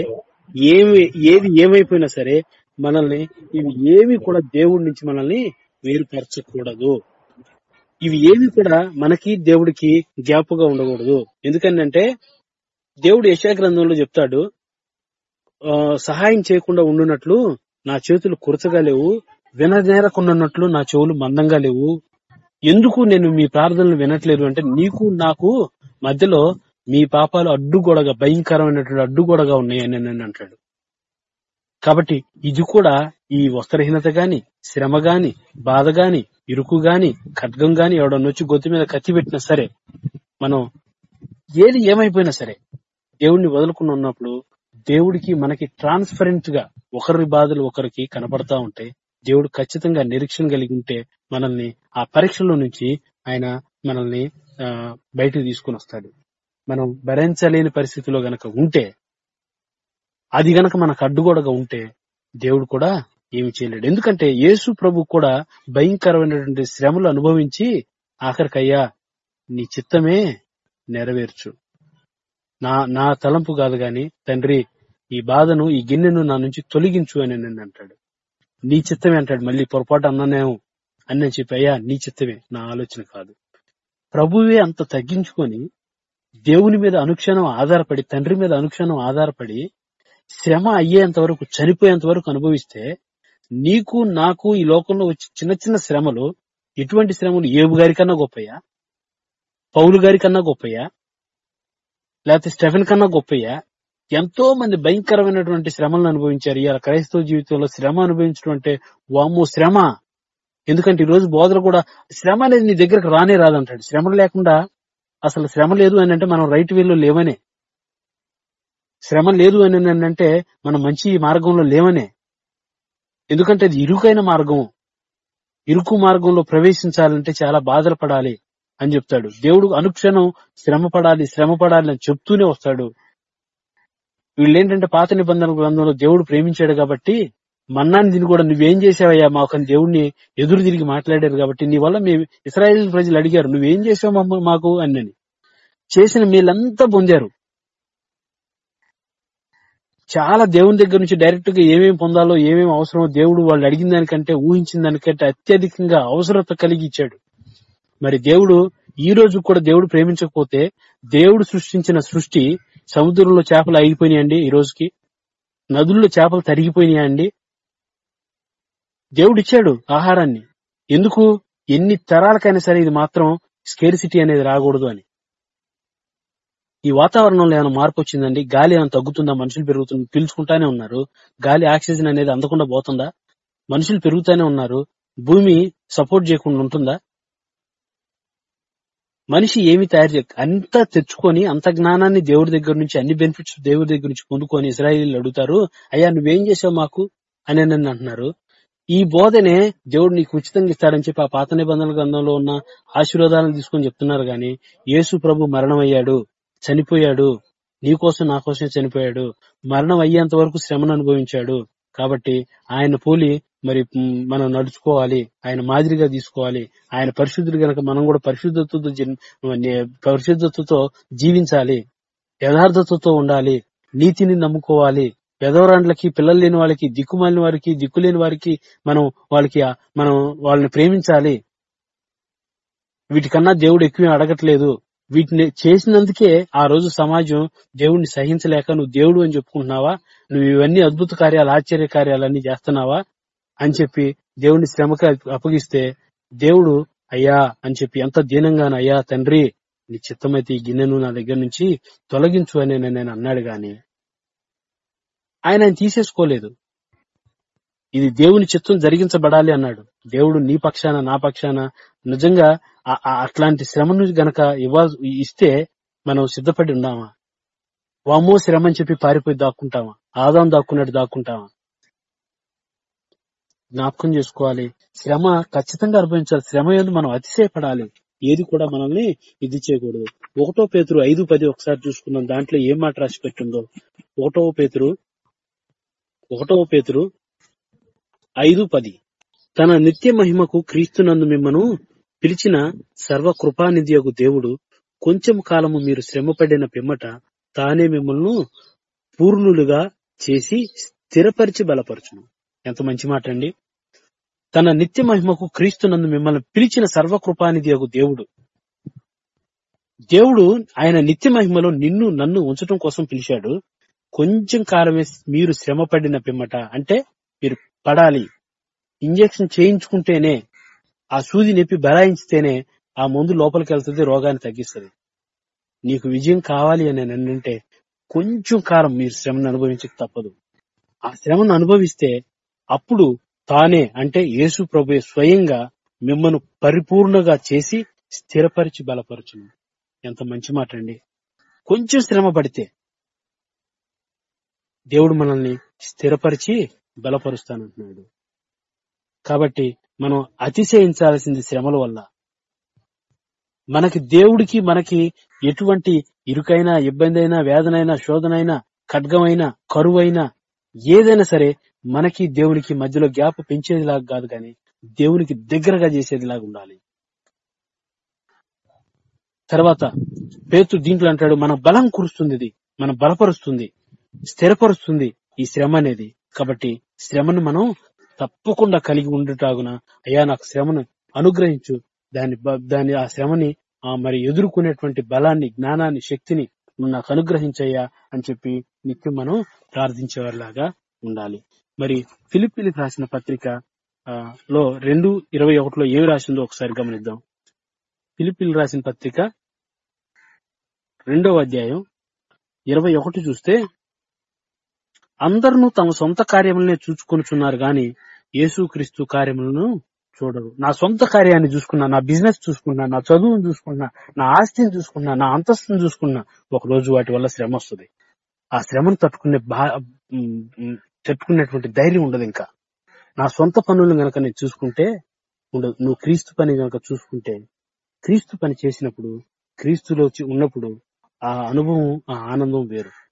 ఏమి ఏది ఏమైపోయినా సరే మనల్ని ఇవి ఏవి కూడా దేవుడి నుంచి మనల్ని వేరుపరచకూడదు. ఇవి ఏవి కూడా మనకి దేవుడికి గ్యాప్గా ఉండకూడదు. ఎందుకంటే దేవుడు యశా గ్రంథంలో చెప్తాడు ఆ, సహాయం చేయకుండా ఉండునట్లు నా చేతులు కురచగా లేవు విననేరకుండాన్నట్లు నా చెవులు మందంగా లేవు. ఎందుకు నేను మీ ప్రార్థనలు వినట్లేదు అంటే నీకు నాకు మధ్యలో మీ పాపాలు అడ్డుగోడగా భయంకరమైనటువంటి అడ్డుగోడగా ఉన్నాయని నేను అంటాడు. కాబట్టి ఇది కూడా ఈ వస్త్రహీనత గాని శ్రమ గాని బాధ గాని ఇరుకు గాని ఖడ్గం గాని ఎవడన్నొచ్చి గొంతు మీద కత్తి పెట్టినా సరే మనం ఏది ఏమైపోయినా సరే దేవుణ్ణి వదులుకుని ఉన్నప్పుడు దేవుడికి మనకి ట్రాన్స్పరెంట్గా ఒకరి బాధలు ఒకరికి కనపడతా ఉంటే దేవుడు ఖచ్చితంగా నిరీక్షణ కలిగి ఉంటే మనల్ని ఆ పరీక్షలో నుంచి ఆయన మనల్ని ఆ, బయటకు తీసుకుని వస్తాడు. మనం భరించలేని పరిస్థితిలో గనక ఉంటే అది గనక మనకు అడ్డుగోడగా ఉంటే దేవుడు కూడా ఏమి చేయలేడు. ఎందుకంటే యేసు ప్రభు కూడా భయంకరమైనటువంటి శ్రమలు అనుభవించి ఆఖరికయ్యా నీ చిత్తమే నెరవేర్చు. నా నా తలంపు కాదు గాని తండ్రి ఈ బాధను ఈ గిన్నెను నా నుంచి తొలగించు అని నేను అంటాడు. నీ చిత్తమే అంటాడు. మళ్ళీ పొరపాటు అన్నానేమో అని నేను చెప్పి అయ్యా నీ చిత్తమే నా ఆలోచన కాదు. ప్రభువే అంత తగ్గించుకొని దేవుని మీద అనుక్షణం ఆధారపడి తండ్రి మీద అనుక్షణం ఆధారపడి శ్రమ అయ్యేంత వరకు చనిపోయేంత వరకు అనుభవిస్తే నీకు నాకు ఈ లోకంలో వచ్చే చిన్న చిన్న శ్రమలు ఎటువంటి శ్రమలు? ఏబు గారి కన్నా గొప్పయ్యా పౌలు గారి కన్నా గొప్పయ్యా లేకపోతే స్టెఫెన్ కన్నా గొప్పయ్యా ఎంతో మంది భయంకరమైనటువంటి శ్రమలను అనుభవించారు. ఇవాళ క్రైస్తవ జీవితంలో శ్రమ అనుభవించడం అంటే వామ్మో శ్రమ. ఎందుకంటే ఈ రోజు బోధలు కూడా శ్రమ అనేది నీ దగ్గరకు రానే రాదంటాడు. శ్రమ లేకుండా అసలు శ్రమ లేదు అని అంటే మనం రైట్ వేలో లేవనే. శ్రమ లేదు అని అంటే మనం మంచి మార్గంలో లేవనే. ఎందుకంటే అది ఇరుకైన మార్గం. ఇరుకు మార్గంలో ప్రవేశించాలంటే చాలా బాధలు పడాలి అని చెప్తాడు. దేవుడు అనుక్షణం శ్రమ పడాలి శ్రమ పడాలి అని చెప్తూనే వస్తాడు. వీళ్ళేంటంటే పాత నిబంధన గ్రంథంలో దేవుడు ప్రేమించాడు కాబట్టి మన్నాన్ని దీన్ని కూడా నువ్వేం చేసావయ్యా మాకు దేవుడిని ఎదురు తిరిగి మాట్లాడారు కాబట్టి నీ వల్ల మేము ఇస్రాయేల్ ప్రజలు అడిగారు నువ్వేం చేసావు మాకు? అన్నని. అని. చేసిన మీలంతా పొందారు. చాలా దేవుని దగ్గర నుంచి డైరెక్ట్గా ఏమేమి పొందాలో ఏమేమి అవసరమో దేవుడు వాళ్ళు అడిగిన దానికంటే ఊహించిన దానికంటే అత్యధికంగా అవసరత కలిగి ఇచ్చాడు. మరి దేవుడు ఈ రోజు కూడా దేవుడు ప్రేమించకపోతే దేవుడు సృష్టించిన సృష్టి సముద్రంలో చేపలు ఆగిపోయినాయండి ఈ రోజుకి. నదుల్లో చేపలు తరిగిపోయినాయండి దేవుడు ఇచ్చాడు ఆహారాన్ని. ఎందుకు? ఎన్ని తరాలకైనా సరే ఇది మాత్రం స్కేరిసిటీ అనేది రాకూడదు అని. ఈ వాతావరణంలో ఏమైనా మార్పు వచ్చిందండి? గాలి ఏమైనా తగ్గుతుందా? మనుషులు పెరుగుతుంది పీల్చుకుంటానే ఉన్నారు. గాలి ఆక్సిజన్ అనేది అందకుండా పోతుందా? మనుషులు పెరుగుతానే ఉన్నారు. భూమి సపోర్ట్ చేయకుండా ఉంటుందా? మనిషి ఏమి తయారు చేయ అంతా తెచ్చుకొని అంత జ్ఞానాన్ని దేవుడి దగ్గర నుంచి అన్ని బెనిఫిట్స్ దేవుడి దగ్గర నుంచి పొందుకొని ఇస్రాయిల్ అడుగుతారు అయ్యా నువ్వేం చేసావు మాకు? అని నన్ను అంటున్నారు. ఈ బోధనే దేవుడు నీకు ఉచితంగా ఇస్తాడని చెప్పి ఆ పాత నిబంధనల గ్రంథంలో ఉన్న ఆశీర్వాదాలను తీసుకొని చెప్తున్నారు గాని యేసు ప్రభు మరణం చనిపోయాడు. నీకోసం నా కోసం చనిపోయాడు. మరణం అయ్యేంత వరకు శ్రమను అనుభవించాడు. కాబట్టి ఆయన పోలి మరి మనం నడుచుకోవాలి. ఆయన మాదిరిగా తీసుకోవాలి. ఆయన పరిశుద్ధుడు గనక మనం కూడా పరిశుద్ధతతో జన్- పరిశుద్ధతతో జీవించాలి. యథార్థతతో ఉండాలి. నీతిని నమ్ముకోవాలి. పెదవరాండ్లకి పిల్లలు లేని వాళ్ళకి దిక్కుమాలిన వారికి దిక్కులేని వారికి మనం వాళ్ళకి మనం వాళ్ళని ప్రేమించాలి. వీటికన్నా దేవుడు ఎక్కువ అడగట్లేదు. వీటిని చేసినందుకే ఆ రోజు సమాజం దేవుడిని సహించలేక నువ్వు దేవుడు అని చెప్పుకుంటున్నావా? నువ్వు ఇవన్నీ అద్భుత కార్యాలు ఆశ్చర్య కార్యాలన్నీ చేస్తున్నావా? అని చెప్పి దేవుడిని శ్రమకి అప్పగిస్తే దేవుడు అయ్యా అని చెప్పి ఎంత దీనంగాను అయ్యా తండ్రి నీ చిత్తమైతే ఈ గిన్నెను నా దగ్గర నుంచి తొలగించు అని నేను అన్నాడు గాని ఆయన ఆయన తీసేసుకోలేదు. ఇది దేవుని చిత్తం జరిగించబడాలి అన్నాడు. దేవుడు నీ పక్షాన నా పక్షాన నిజంగా ఆ- అట్లాంటి శ్రమను గనక ఇవ్వాల్ ఇస్తే మనం సిద్ధపడి ఉన్నామా వామో శ్రమ అని చెప్పి పారిపోయి దాక్కుంటామా? ఆదాం దాక్కున్నట్టు దాక్కుంటామా? జ్ఞాపకం చేసుకోవాలి. శ్రమ ఖచ్చితంగా అనుభవించాలి. శ్రమ ఎందు మనం అతిశయపడాలి. ఏది కూడా మనల్ని ఇది చేయకూడదు. ఒకటో పేతురు ఐదు పది ఒకసారి చూసుకున్నాం. దాంట్లో ఏం మాట రాసి పెట్టిందో? ఒకటో పేతురు ఒకటో పేతురు ఐదు పది. తన నిత్య మహిమకు క్రీస్తునందు మిమ్మను పిలిచిన సర్వకృపానిధియగు దేవుడు కొంచెం కాలము మీరు శ్రమపడిన పిమ్మట తానే మిమ్మల్ని పూర్ణులుగా చేసి స్థిరపరిచి బలపరచును. ఎంత మంచి మాట అండి తన నిత్య మహిమకు క్రీస్తునందు మిమ్మల్ని పిలిచిన సర్వకృపానిధియగు దేవుడు. దేవుడు ఆయన నిత్య మహిమలో నిన్ను నన్ను ఉంచటం కోసం పిలిచాడు. కొంచెం కాలమే మీరు శ్రమ పడిన పిమ్మట అంటే మీరు పడాలి. ఇంజెక్షన్ చేయించుకుంటేనే ఆ సూది నొప్పి బలాయించితేనే ఆ మందు లోపలికి వెళ్తుంది రోగాన్ని తగ్గిస్తుంది. నీకు విజయం కావాలి అని అంటే కొంచెం కాలం మీరు శ్రమను అనుభవించక తప్పదు. ఆ శ్రమను అనుభవిస్తే అప్పుడు తానే అంటే యేసు ప్రభు స్వయంగా మిమ్మను పరిపూర్ణగా చేసి స్థిరపరిచి బలపరచును. ఎంత మంచి మాట అండి కొంచెం శ్రమ పడితే దేవుడు మనల్ని స్థిరపరిచి బలపరుస్తానంటున్నాడు. కాబట్టి మనం అతిశయించాల్సింది శ్రమల వల్ల. మనకి దేవుడికి మనకి ఎటువంటి ఇరుకైనా ఇబ్బంది అయినా వేదనైనా శోధనైనా ఖడ్గమైనా కరువైనా ఏదైనా సరే మనకి దేవునికి మధ్యలో గ్యాప్ పెంచేదిలాగా కాదు కానీ దేవునికి దగ్గరగా చేసేదిలాగా ఉండాలి. తర్వాత పేతు దీంట్లో అంటాడు మన బలం కురుస్తుంది ఇది మన బలపరుస్తుంది స్థిరపరుస్తుంది ఈ శ్రమ అనేది. కాబట్టి శ్రమను మనం తప్పకుండా కలిగి ఉండుటాగున అయ్యా నాకు శ్రమను అనుగ్రహించు. దాని బ- దాని ఆ శ్రమని ఆ మరి ఎదుర్కొనేటువంటి బలాన్ని జ్ఞానాన్ని శక్తిని నువ్వు నాకు అనుగ్రహించయ్యా అని చెప్పి నిత్యం మనం ప్రార్థించేవారిలాగా ఉండాలి. మరి ఫిలిపిలికి రాసిన పత్రిక ఆ, లో రెండు ఇరవై ఒకటిలో ఏమి రాసిందో ఒకసారి గమనిద్దాం. ఫిలిపిన్ రాసిన పత్రిక రెండవ అధ్యాయం ఇరవై ఒకటి చూస్తే అందరూ తమ సొంత కార్యములనే చూచుకొనుచున్నారు గాని యేసుక్రీస్తు కార్యములను చూడరు. నా సొంత కార్యాన్ని చూసుకున్నా నా బిజినెస్ చూసుకున్నా నా చదువును చూసుకున్నా నా ఆస్తిని చూసుకున్నా నా అంతస్తుని చూసుకున్నా ఒక రోజు వాటి వల్ల శ్రమ వస్తుంది. ఆ శ్రమను తట్టుకునే బా తట్టుకునేటువంటి ధైర్యం ఉండదు ఇంకా. నా సొంత పనులను గనక నేను చూసుకుంటే ఉండదు. నువ్వు క్రీస్తు పని గనక చూసుకుంటే క్రీస్తు పని చేసినప్పుడు క్రీస్తులో ఉన్నప్పుడు ఆ అనుభవం ఆ ఆనందం వేరు.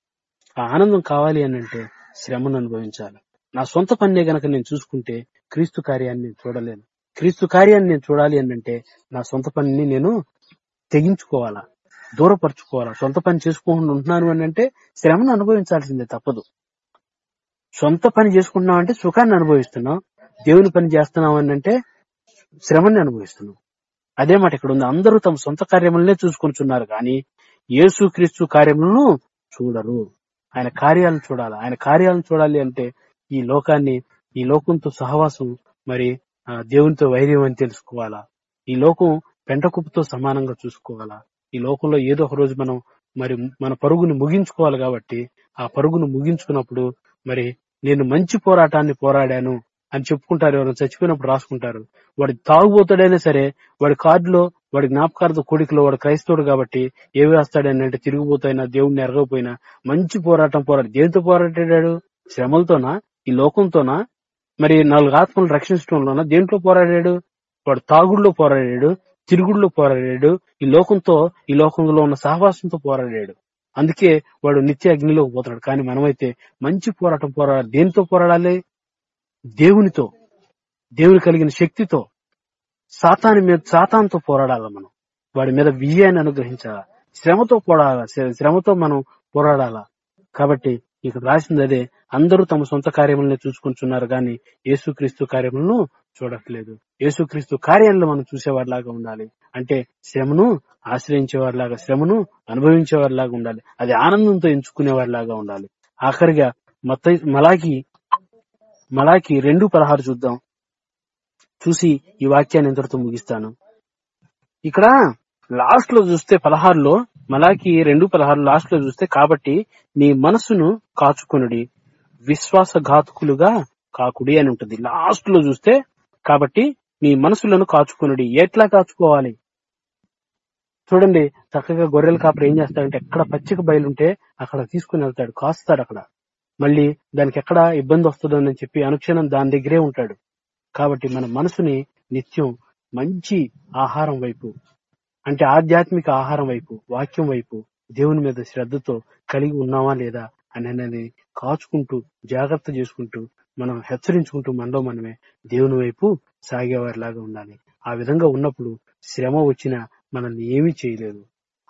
ఆ ఆనందం కావాలి అని అంటే శ్రమను అనుభవించాలి. నా సొంత పన్నే గనక నేను చూసుకుంటే క్రీస్తు కార్యాన్ని నేను చూడలేను. క్రీస్తు కార్యాన్ని నేను చూడాలి అని అంటే నా సొంత పనిని నేను తెగించుకోవాలా? దూరపరచుకోవాలా? సొంత పని చేసుకోకుండా ఉంటున్నాను అని అంటే శ్రమను అనుభవించాల్సిందే తప్పదు. సొంత పని చేసుకుంటున్నాం అంటే సుఖాన్ని అనుభవిస్తున్నాం దేవుని పని చేస్తున్నాం అని అంటే శ్రమని అనుభవిస్తున్నాం అదే మాట ఇక్కడ ఉంది. అందరూ తమ సొంత కార్యములనే చూసుకుంటున్నారు కానీ యేసుక్రీస్తు కార్యములను చూడరు. ఆయన కార్యాలను చూడాలి. ఆయన కార్యాలను చూడాలి అంటే ఈ లోకాన్ని ఈ లోకంతో సహవాసం మరి ఆ, దేవునితో వైర్యం అని తెలుసుకోవాలా? ఈ లోకం పెంటకుప్పతో సమానంగా చూసుకోవాలా? ఈ లోకంలో ఏదో ఒక రోజు మనం మరి మన పరుగును ముగించుకోవాలి కాబట్టి ఆ పరుగును ముగించుకున్నప్పుడు మరి నేను మంచి పోరాటాన్ని పోరాడాను అని చెప్పుకుంటారు ఎవరైనా చచ్చిపోయినప్పుడు రాసుకుంటారు. వాడు తాగుబోతాడైనా సరే వాడి కార్డులో వాడి జ్ఞాపకార్థ కోడికలో వాడు క్రైస్తవుడు కాబట్టి ఏమి రాస్తాడని అంటే తిరిగిపోతాయినా దేవుడిని ఎరగపోయినా మంచి పోరాటం పోరాడు దేనితో పోరాడాడు? శ్రమలతోనా? ఈ లోకంతోనా? మరి నాలుగు ఆత్మలు రక్షించడంలోనా? దేంట్లో పోరాడాడు? వాడు తాగుడులో పోరాడాడు తిరుగుడులో పోరాడాడు ఈ లోకంతో ఈ లోకంలో ఉన్న సహవాసంతో పోరాడాడు. అందుకే వాడు నిత్య అగ్నిలోకి పోతాడు. కానీ మనమైతే మంచి పోరాటం పోరాడాలి. దేనితో పోరాడాలి? దేవునితో దేవుని కలిగిన శక్తితో సాతాని మీద సాతాన్తో పోరాడాలి మనం? వాడి మీద విజయాన్ని అనుగ్రహించాలా? శ్రమతో పోరాడాలా? శ్రమతో మనం పోరాడాలా? కాబట్టి ఇక రాసింది అదే అందరూ తమ సొంత కార్యములను చూసుకుంటున్నారు గాని యేసుక్రీస్తు కార్యములను చూడట్లేదు. యేసుక్రీస్తు కార్యాలను మనం చూసేవారిలాగా ఉండాలి. అంటే శ్రమను ఆశ్రయించేవారిలాగా శ్రమను అనుభవించేవారిలాగా ఉండాలి. అది ఆనందంతో ఎంచుకునేవారిలాగా ఉండాలి. ఆఖరిగా మత మలాకి మలాకి రెండు పదహారు చూద్దాం. చూసి ఈ వాక్యాన్ని ఇంతటితో ముగిస్తాను. ఇక్కడ లాస్ట్లో చూస్తే పదహారులో మలాకి రెండు పదహారు లాస్ట్లో చూస్తే కాబట్టి నీ మనసును కాచుకొనుడి. విశ్వాసఘాతుకులుగా కాకుడి అని ఉంటుంది. లాస్ట్లో చూస్తే కాబట్టి నీ మనసులను కాచుకొనుడి. ఎట్లా కాచుకోవాలి? చూడండి చక్కగా గొర్రెల కాపరి ఏం చేస్తాడంటే ఎక్కడ పచ్చిక బయలుంటే అక్కడ తీసుకుని వెళ్తాడు. కాస్తాడు అక్కడ. మళ్ళీ దానికి ఎక్కడ ఇబ్బంది వస్తుందని చెప్పి అనుక్షణం దాని దగ్గరే ఉంటాడు. కాబట్టి మన మనసుని నిత్యం మంచి ఆహారం వైపు అంటే ఆధ్యాత్మిక ఆహారం వైపు వాక్యం వైపు దేవుని మీద శ్రద్ధతో కలిగి ఉన్నామా లేదా అని అనేది కాచుకుంటూ జాగ్రత్త చేసుకుంటూ మనం హెచ్చరించుకుంటూ మనలో మనమే దేవుని వైపు సాగేవారిలాగా ఉండాలి. ఆ విధంగా ఉన్నప్పుడు శ్రమ వచ్చినా మనల్ని ఏమీ చేయలేదు.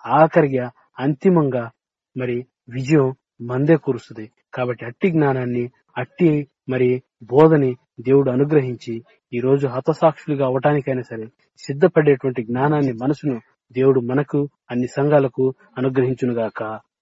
ఆఖరిగా అంతిమంగా మరి విజయం మందే కురుస్తుంది. కాబట్టి అట్టి జ్ఞానాన్ని అట్టి మరి బోధని దేవుడు అనుగ్రహించి ఈ రోజు హతసాక్షులుగా అవటానికైనా సరే సిద్ధపడేటువంటి జ్ఞానాన్ని మనసును దేవుడు మనకు అన్ని సంఘాలకు అనుగ్రహించును గాక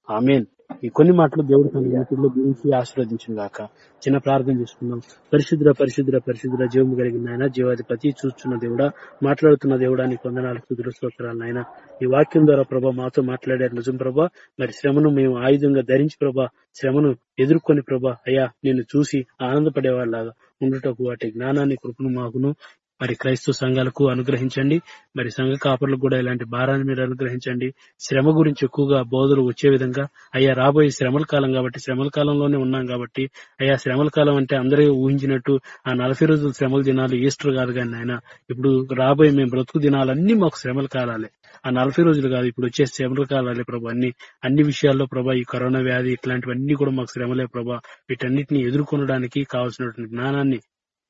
ఆమెన్. ఈ కొన్ని మాటలు దేవుడు తన యూట్యూబ్ గురించి ఆశీర్వదించిన గాక. చిన్న ప్రార్థన చేసుకుందాం. పరిశుద్ర పరిశుద్ర పరిశుద్ర జీవము కలిగిన ఆయన జీవాధిపతి చూస్తున్న దేవుడా మాట్లాడుతున్న దేవుడా నీ కుదురు స్తోత్రాలు నాయన. ఈ వాక్యం ద్వారా ప్రభా మాతో మాట్లాడారు నిజం ప్రభా. మరి శ్రమను మేము ఆయుధంగా ధరించి ప్రభా శ్రమను ఎదుర్కొని ప్రభా అయ్యా నేను చూసి ఆనందపడేవాళ్ళలాగా ఉండుటకు వాటి జ్ఞానాన్ని కృపను మాకును. మరి క్రైస్తవ సంఘాలకు అనుగ్రహించండి. మరి సంఘ కాపర్లకు కూడా ఇలాంటి భారాన్ని మీరు అనుగ్రహించండి. శ్రమ గురించి ఎక్కువగా బోధలు వచ్చే విధంగా అయ్యా రాబోయే శ్రమల కాలం కాబట్టి శ్రమల కాలంలోనే ఉన్నాం కాబట్టి అయ్యా శ్రమల కాలం అంటే అందరూ ఊహించినట్టు ఆ నలభై రోజుల శ్రమల దినాలు ఈస్టర్ కాదు కానీ ఆయన ఇప్పుడు రాబోయే మేము బ్రతుకు దినాలన్నీ మాకు శ్రమల కాలాలే. ఆ నలభై రోజులు కాదు ఇప్పుడు వచ్చే శ్రమల కాలాలే ప్రభా. అన్ని అన్ని విషయాల్లో ప్రభా ఈ కరోనా వ్యాధి ఇట్లాంటివన్నీ కూడా మాకు శ్రమలే ప్రభా. వీటన్నిటిని ఎదుర్కొనడానికి కావాల్సినటువంటి జ్ఞానాన్ని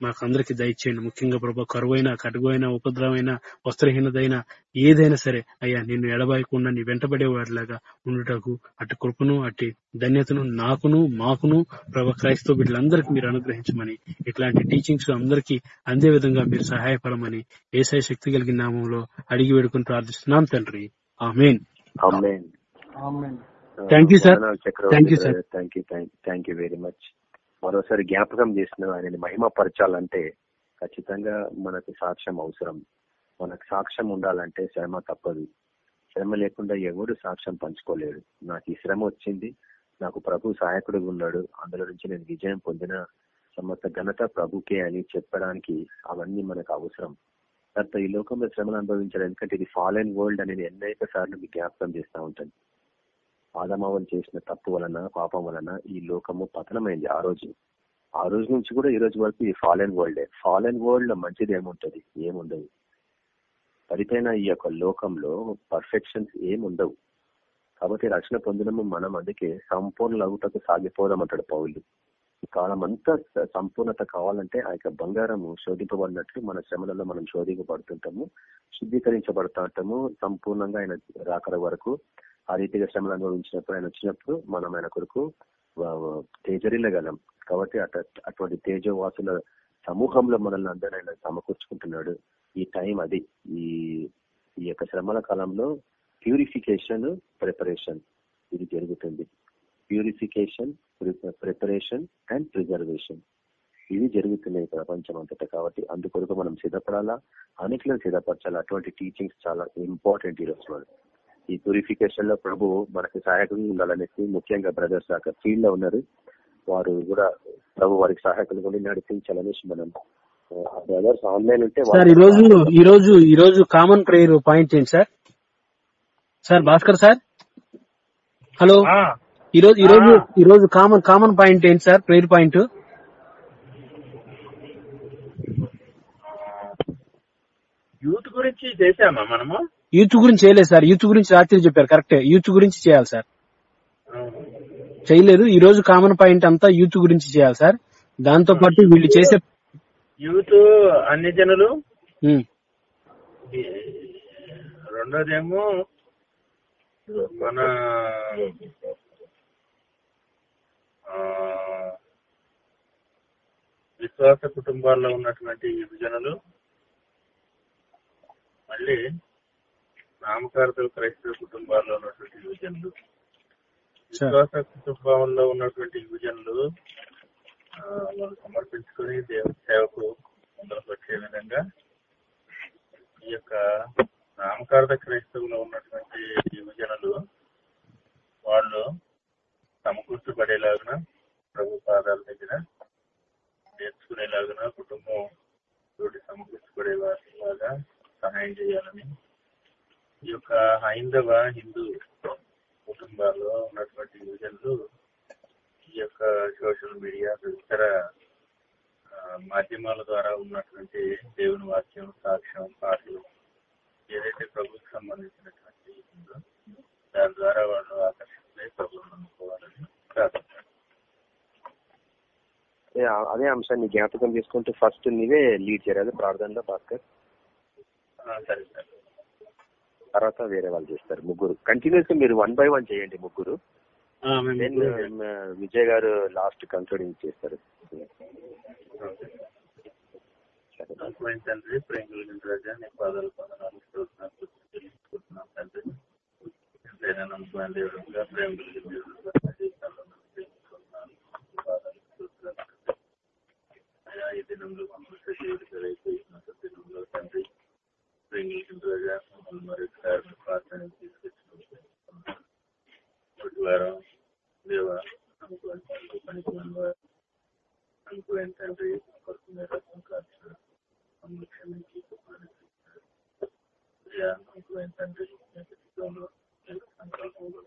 మాకందరికి దయచేయండి ముఖ్యంగా ప్రభా కరువైన కటువైన ఉపద్రవమైన వస్త్రహీనదైన ఏదైనా సరే అయ్యా నిన్ను ఎడబాయకుండా నీ వెంటబడేవాడిలాగా ఉండుటకు అటు కృపను అటు ధన్యతను నాకును మాకును ప్రభా క్రైస్తవ బిడ్డలందరికీ మీరు అనుగ్రహించమని ఇట్లాంటి టీచింగ్స్ అందరికీ అందే విధంగా మీరు సహాయపడమని ఏసై శక్తి కలిగిన నామంలో అడిగి వేడుకుని ప్రార్థిస్తున్నాం తండ్రి. Amen. Amen. Amen. Thank you, sir. Chakravarthy Thank you, sir. Thank you thank you very much మరోసారి జ్ఞాపకం చేసిన ఆయనని మహిమపరచాలంటే ఖచ్చితంగా మనకు సాక్ష్యం అవసరం. మనకు సాక్ష్యం ఉండాలంటే శ్రమ తప్పదు. శ్రమ లేకుండా ఎవరు సాక్ష్యం పంచుకోలేడు. నాకు ఈ శ్రమ వచ్చింది. నాకు ప్రభు సహాయకుడు ఉన్నాడు. అందులో నుంచి నేను విజయం పొందిన సమస్త ఘనత ప్రభుకే అని చెప్పడానికి అవన్నీ మనకు అవసరం. తర్వాత ఈ లోకంలో శ్రమను అనుభవించాలి ఎందుకంటే ఇది ఫాలెన్ వరల్డ్ అని నేను అనేక సార్లు మీకు జ్ఞాపకం చేస్తూ ఉంటాను. ఆదమావలు చేసిన తప్పు వలన పాపం వలన ఈ లోకము పతనమైంది ఆ రోజు. ఆ రోజు నుంచి కూడా ఈ రోజు వరకు ఈ ఫాలెన్ వరల్డే ఫాలెన్ వరల్డ్లో మంచిది ఏముంటది? ఏముండదు. పడిపోయిన ఈ యొక్క లోకంలో పర్ఫెక్షన్స్ ఏముండవు. కాబట్టి రక్షణ పొందడము మనం అందుకే సంపూర్ణ అగుటకు సాగిపోదాం అంటాడు పౌలు. ఈ కాలం అంతా సంపూర్ణత కావాలంటే ఆ యొక్క బంగారము శోధింపబడినట్లు మన శ్రమలలో మనం శోధింపబడుతుంటాము శుద్ధీకరించబడుతూ ఉంటాము సంపూర్ణంగా ఆయన రాకడ వరకు ఆ రీతిగా శ్రమలు అనుభవించినప్పుడు ఆయన వచ్చినప్పుడు మనం ఆయన కొరకు తేజరిల్లగలం. కాబట్టి అటువంటి తేజవాసుల సమూహంలో మనల్ని అందరూ ఆయన సమకూర్చుకుంటున్నాడు. ఈ టైం అది. ఈ ఈ యొక్క శ్రమల కాలంలో ప్యూరిఫికేషన్ ప్రిపరేషన్. ఇది జరుగుతుంది. Purification preparation and preservation. ఇవి జరుగుతున్నాయి ప్రపంచం అంతటా. కాబట్టి అందుకొరకు మనం సిద్ధపడాలా? అనేకలను సిద్ధపరచాలా? అటువంటి టీచింగ్స్ చాలా ఇంపార్టెంట్ ఈరోజు మనం. ఈ ప్యూరిఫికేషన్లో ప్రభు మనకి సహాయకంగా ఉండాలనేసి ముఖ్యంగా బ్రదర్స్ అక్కడ ఫీల్డ్లో ఉన్నారు. వారు కూడా ప్రభు వారికి సహాయకులు కూడా నడిపించాలనేసి మనం బ్రదర్స్ ఆన్లైన్ ఉంటే సార్ ఈ రోజు ఈ రోజు ఈ రోజు కామన్ ప్రేయర్ పాయింట్ ఏంటి sir? Sir Bhaskar sir? Hello? ఈ రోజు ఈ రోజు ఈ రోజు కామన్ కామన్ పాయింట్ ఏంటి సార్? ప్రేయర్ పాయింట్ యూత్ గురించి చేశామా మనము? యూత్ గురించి చేయలేదు సార్. యూత్ గురించి రాత్రి చెప్పారు. కరెక్టే. యూత్ గురించి చేయాలి సార్. చేయలేదు. ఈ రోజు కామన్ పాయింట్ అంతా యూత్ గురించి చేయాలి సార్. దాంతో పాటు వీళ్ళు చేసే యూత్ అన్ని జనులు? రెండోదేమో మన విశ్వాస కుటుంబాల్లో ఉన్నటువంటి విభజనలు మళ్ళీ నామకార్థ క్రైస్తవ కుటుంబాల్లో ఉన్నటువంటి సార్. విశ్వాస కుటుంబంలో ఉన్నటువంటి విభజనలు ఆ, వాళ్ళు సమర్పించుకొని దేవుని సేవకు ముందుకు వచ్చే విధంగా ఈ యొక్క నామకార్థ క్రైస్తవులో ఉన్నటువంటి యువజనులు వాళ్ళు సమకూర్చబడేలాగున ప్రభు పాదాల దగ్గర నేర్చుకునేలాగున కుటుంబం తోటి సమకూర్చబడేలాగా సహాయం చేయాలని ఈ యొక్క హైందవ హిందూ కుటుంబాల్లో ఉన్నటువంటి యువజనులు ఈ యొక్క సోషల్ మీడియా ఇతర మాధ్యమాల ద్వారా ఉన్నటువంటి దేవుని వాక్యం సాక్ష్యం పాటలు ఏదైతే ప్రభుకి సంబంధించినటువంటి ఉందో దాని ద్వారా వాళ్ళు ఆకర్షితులై ప్రభుత్వం అనుకోవాలని అదే అంశాన్ని జ్ఞాపకం చేసుకుంటూ ఫస్ట్ నీవే లీడ్ చేయాలి ప్రార్థనలో భాస్కర్. సరే సార్. తర్వాత వేరే వాళ్ళు చేస్తారు ముగ్గురు. కంటిన్యూస్గా మీరు వన్ బై వన్ చేయండి ముగ్గురు. విజయ్ గారు లాస్ట్ కంక్లూడింగ్ చేస్తారు తండ్రి ప్రేమ కలిగిన రాజా నీ పాదాలు తండ్రి ఎంతైనా దేవుడుగా ప్రేమ కలిగిన దేవుడుగా ఈ దినంలో మమ్మల్ని దినంలో తండ్రి ప్రేమ కలిగిన మమ్మల్ని మరొకసారి ప్రార్థన దేవ పనికి వారు ఏంటంటే కొరకు మీరు మమ్మల్ని క్షమించి అనుగ్రహించారు. ఏంటంటే సంకల్పంలో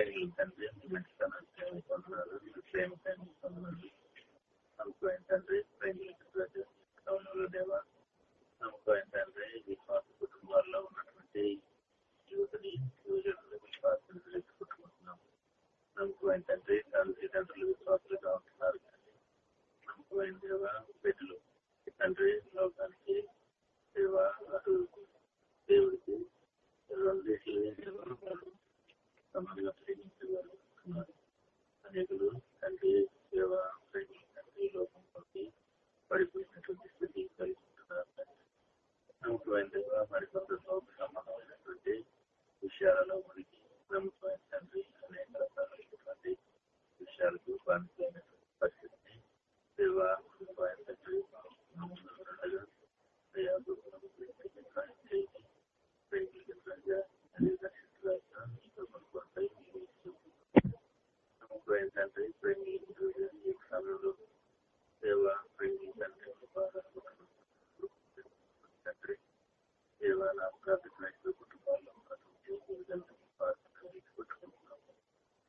ప్రేమ తండ్రి మీ మంచితనాన్ని పొందనాలు మీ ప్రేమ పొందనాలు నమ్మకం ఏంటంటే టౌన్లో దేవ నమ్మకం ఏంటంటే విశ్వాస కుటుంబాల్లో ఉన్నటువంటి యువతని యువజనులు విశ్వాసం తెలుసుకుంటున్నాం నమ్మకం ఏంటంటే తల్లిదండ్రులు విశ్వాసులుగా ఉంటున్నారు కానీ నమ్మకమైన దేవ బిడ్డలు తండ్రి లోకానికి దేవ అటు దేవుడికి రెండు సమానంగా ప్రేమించేవారు ఉన్నారు అనేకులు తండ్రి సేవ ప్రేమి తండ్రి లోకం పడిపోయినటువంటి స్థితి కలిగి నమ్మకమైన దేవ మరికొంత లోక సంబంధమైనటువంటి విషయాలలో మనకి నమ్మకమైన తండ్రి అనేక రకాలైనటువంటి విషయాలకు బాధితులైనటువంటి పరిస్థితిని సేవ నమ్మకమైన తండ్రి ఉండగా దయా చేయండి ప్రేమించగా ఏంటంటే ప్రేమించే సమయంలో దేవ ప్రేమించండి తండ్రి దేవ నా ప్రార్థన కుటుంబాల్లో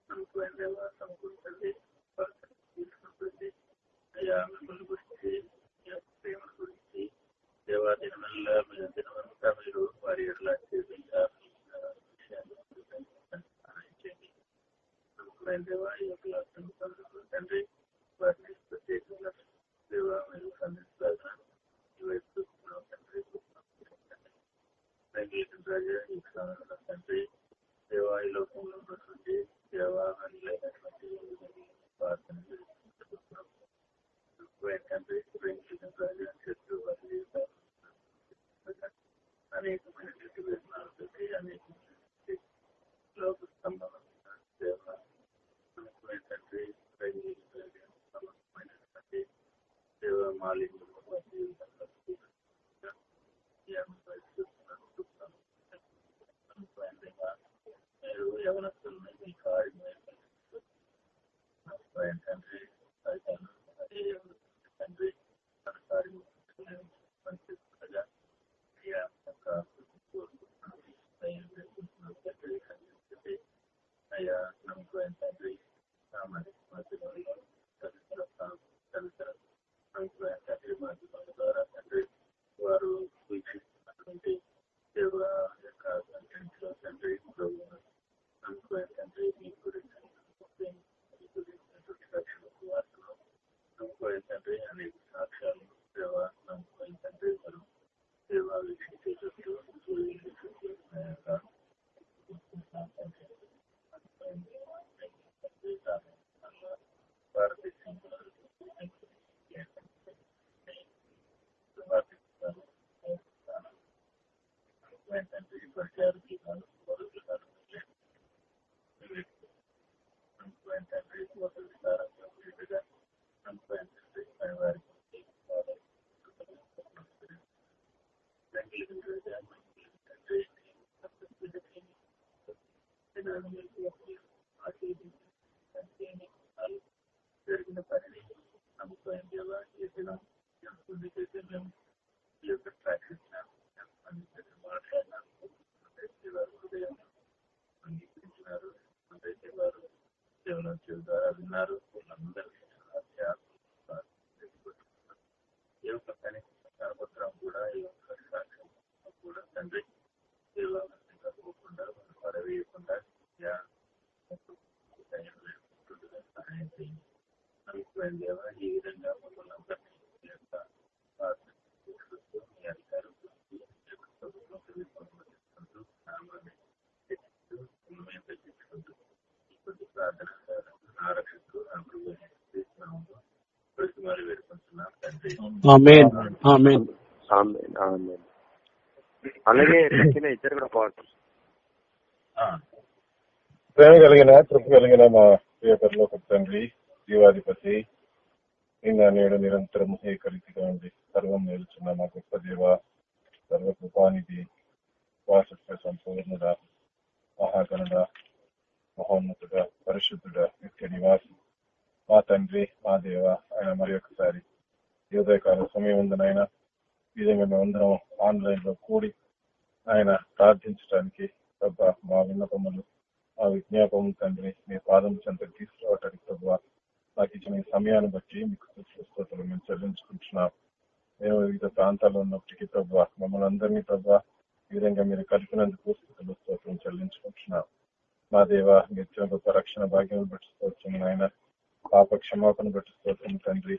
అనుకోని దేవ సమకూర్చండి తీసుకుంటుంది అయ్యా మిమ్మల్ని గురించి ప్రేమ గురించి దేవా దినమల్లా మీరు దినమంతా మీరు వారి ఎట్లా చేసి నమ్మకమైన దేవా ఈ యొక్క సంస్థలు తండ్రి వారిని ప్రత్యేకంగా దేవా మీరు సంధిస్తారా తండ్రి తండ్రి దేవా ఈ లోకంలో ఉన్నటువంటి దేవా అనేటువంటి ప్రార్థన తండ్రి ప్రేమించిన రాజా చెట్టు వారి అనేకమైనటువంటి వ్యసనాలతోటి అనేకమైనటువంటి లోక సంబంధమైన సేవ తండ్రి సమస్తమైనటువంటి సేవ మాలిన్యం యవనస్తుల్ని మీ కార్యం తండ్రి అదే తండ్రి తన కార్యం పనిచేస్తుండగా అయ్యా ఒక కోరుకుంటున్నాను దయ చేసుకుంటున్నాను తండ్రి కనిపిస్తే అయ్యా నమ్మకం తండ్రి మరి మధ్యలో తదితర తదితర నమ్మకం తండ్రి మాధ్యమాల ద్వారా తండ్రి వారు వీక్షిస్తున్నటువంటి దేవ యొక్క కంటెంట్లో తండ్రి నమ్మకం తండ్రి మీ గురించి మీ గురించినటువంటి రక్షణ వార్తలు నమ్మకం తండ్రి అనేక సాక్ష్యాలు దేవ నమ్మకం తండ్రి వారు దేవ వీక్షించేటట్టు జరిగిన పనిని నమ్మకం దేవా చేసిన ఎంతమంది చేసే మేము ఈ యొక్క ప్రాక్టీస్ ఎంతమంది మాట్లాడినారు వారు హృదయం అంగీకరించినారు అంటే వారు దేవుని వచ్చే ద్వారా విన్నారు వాళ్ళందరికీ ఈ యొక్క పని కనపత్రం కూడా ఈ యొక్క సాక్ష్యం కూడా తండ్రి దేవాలయంగా పోకుండా పడవేయకుండా సహాయం చేయండి నమ్మకం దేవా ఈ విధంగా మమ్మల్ని అందరినీ ఈ యొక్క మీ అధికారం ప్రభుత్వం తెలుసుకుంటూ నామాన్ని హెచ్చించు మేము తగ్గించుకుంటూ ఇప్పటి ప్రార్థన ఆరక్షిస్తూ నా ప్రభు ప్రతి మరి వేడుకుంటున్నాం తండ్రి ఆమెన్ ఆమెన్ ఆమేన్, ఆమేన్. అలాగే తక్కిన ఇద్దరు కూడా పాడతారు ప్రేమ కలిగిన తృప్తి కలిగిన మా ప్రియపరిలోక తండ్రి జీవాధిపతి నిన్న నేడు నిరంతరం ఏకరీతిగా ఉండి సర్వం నిలుచున్న మా గొప్ప దేవ సర్వకృపానిధి వాసస్య సంపూర్ణుడ మహాగణుడ మహోన్నతుడ పరిశుద్ధుడ నిత్య నివాసి మా తండ్రి మా దేవ ఆయన మరి ఒకసారి ఉదయకాల సమయం ఉందనైనా ఈ విధంగా మేమందరం ఆన్లైన్లో కూడి ఆయన ప్రార్థించడానికి ప్రభా మా విన్నపములు ఆ విజ్ఞాపం తండ్రి మీ పాదం చెంత తీసుకురావటానికి ప్రభావ నాకు ఇచ్చిన సమయాన్ని బట్టి మీకు స్తోత్రాలు మేము చెల్లించుకుంటున్నాం. మేము వివిధ ప్రాంతాల్లో ఉన్నప్పటికీ ప్రభావ మమ్మల్ని అందరినీ ప్రభావ ఈ విధంగా మీరు కలిపినందుకు స్థుతులు స్తోత్రం చెల్లించుకుంటున్నాం. మా దేవ మీరు ఇచ్చిన గొప్ప రక్షణ భాగ్యం బట్టి స్తోత్రం ఆయన పాప క్షమాపణ బట్టి స్తోత్రం తండ్రి.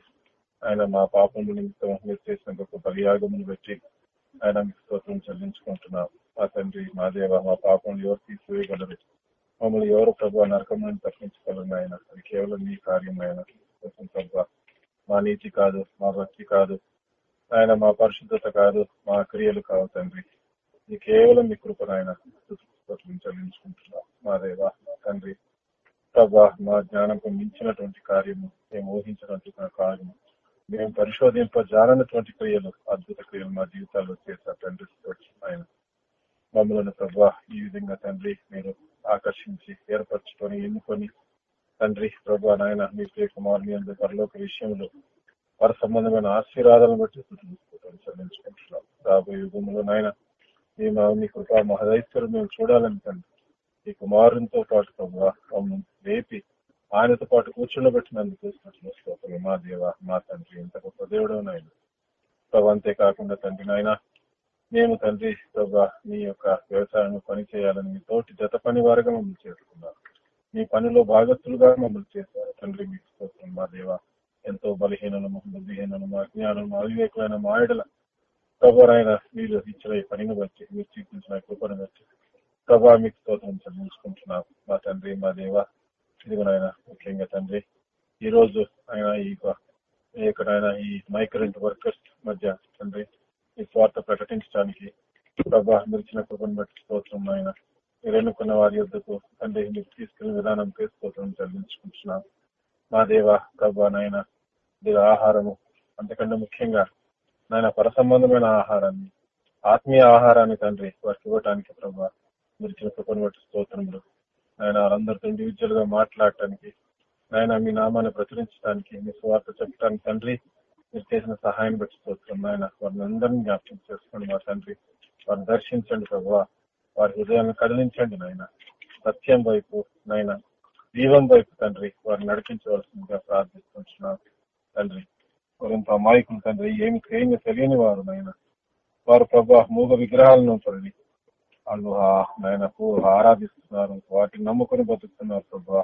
ఆయన మా పాపము నిమిత్తం మీరు చేసిన గొప్ప బలియాగమును బట్టి ఆయన మీకు స్తోత్రం చెల్లించుకుంటున్నాం. మా తండ్రి మా దేవ మా పాపం ఎవరు తీసివేయగలరు? మమ్మల్ని ఎవరు ప్రభు నరకం నుండి తప్పించగలరు ఆయన అది కేవలం మీ కార్యం ఆయన కోసం ప్రభు. మా నీతి కాదు మా భక్తి కాదు. ఆయన మా పరిశుద్ధత కాదు మా క్రియలు కావు తండ్రి. ఇది కేవలం మీ కృపను ఆయన స్తుతులు చెల్లించుకుంటున్నాం. మా దేవ మా తండ్రి. ప్రభా మా జ్ఞానంకు మించినటువంటి కార్యము మేము ఊహించినటువంటి కార్యము. మేము పరిశోధింప జాలనటువంటి క్రియలు అద్భుత క్రియలు మా జీవితాల్లో చేశారు తండ్రి ఆయన మమ్మల్ని ప్రభా ఈ విధంగా తండ్రి మీరు ఆకర్షించి ఏర్పరచుకొని ఎన్నుకొని తండ్రి ప్రభా నాయన మీ ప్రియ కుమారుని అందు పరలోక విషయంలో వారి సంబంధమైన ఆశీర్వాదాలను బట్టి స్తుతించుకుంటాం చెల్లించుకుంటున్నాం. రాబోయే యుగంలో నాయన మీ మా మీ కృపా మహదైశ్వరం మేము చూడాలని తండ్రి ఈ కుమారునితో పాటు ప్రభా మమ్మల్ని లేపి ఆయనతో పాటు కూర్చుండబెట్టినందుకు స్తోత్రం మా దేవ మా తండ్రి ఎంత గొప్ప దేవుడు నాయన ప్రభా అంతేకాకుండా తండ్రి నాయన మేము తండ్రి ప్రభా మీ యొక్క వ్యవసాయం పని చేయాలని మీ తోటి జత పని వారుగా మమ్మల్ని చేసుకున్నారు మీ పనిలో భాగస్తులుగా మమ్మల్ని చేశారు. తండ్రి మీకు స్తోత్రం. మా దేవ ఎంతో బలహీనము బుద్ధిహీనము అజ్ఞానము అవివేకులైన మాయడల ప్రభారైన మీరు ఇచ్చిన ఈ పనిని బట్టి మీరు చూపించిన కృపను బట్టి ప్రభా మీకు స్తోత్రం చెల్లించుకుంటున్నాం. మా తండ్రి మా దేవ ఇదిగోనైనా ముఖ్యంగా తండ్రి ఈ రోజు ఆయన ఈ ఎక్కడైనా ఈ మైగ్రెంట్ వర్కర్స్ మధ్య తండ్రి ఈ స్వార్థ ప్రకటించడానికి ప్రభా మీరు ఇచ్చిన కృపను బట్టి స్తోత్రం ఆయన మీరెన్నుకున్న వారి యొద్దకు తండ్రి మీరు తీసుకెళ్ళిన విధానం స్తోత్రం చెల్లించుకుంటున్నాం. మా దేవ ప్రభా నాయన ఇది ఆహారము అంతకంటే ముఖ్యంగా నాయన పరసంబంధమైన ఆహారాన్ని ఆత్మీయ ఆహారాన్ని తండ్రి వారికి ఇవ్వటానికి ప్రభా మీరు ఇచ్చిన కృపను బట్టి స్తోత్రములు ఆయన వాళ్ళందరితో ఇండివిజువల్గా మాట్లాడటానికి ఆయన మీ నామాన్ని ప్రచురించడానికి మీ స్వార్థ చెప్పడానికి తండ్రి మీరు చేసిన సహాయం బట్టి చూస్తున్నాం ఆయన వారిని అందరినీ జ్ఞాపకం చేసుకోండి మా తండ్రి వారిని దర్శించండి ప్రభావ. వారి హృదయాన్ని కదిలించండి నాయన. సత్యం వైపు నాయన జీవం వైపు తండ్రి వారిని నడిపించవలసిందిగా ప్రార్థిస్తున్నాం తండ్రి. వారింత అమాయకులు తండ్రి ఏమి ఏమి తెలియని వారు నాయన. వారు ప్రభా మూగ విగ్రహాలను తండ్రి వాళ్ళు ఆ- నాయన ఆరాధిస్తున్నారు వాటిని నమ్ముకొని బతుకుతున్నారు ప్రభా.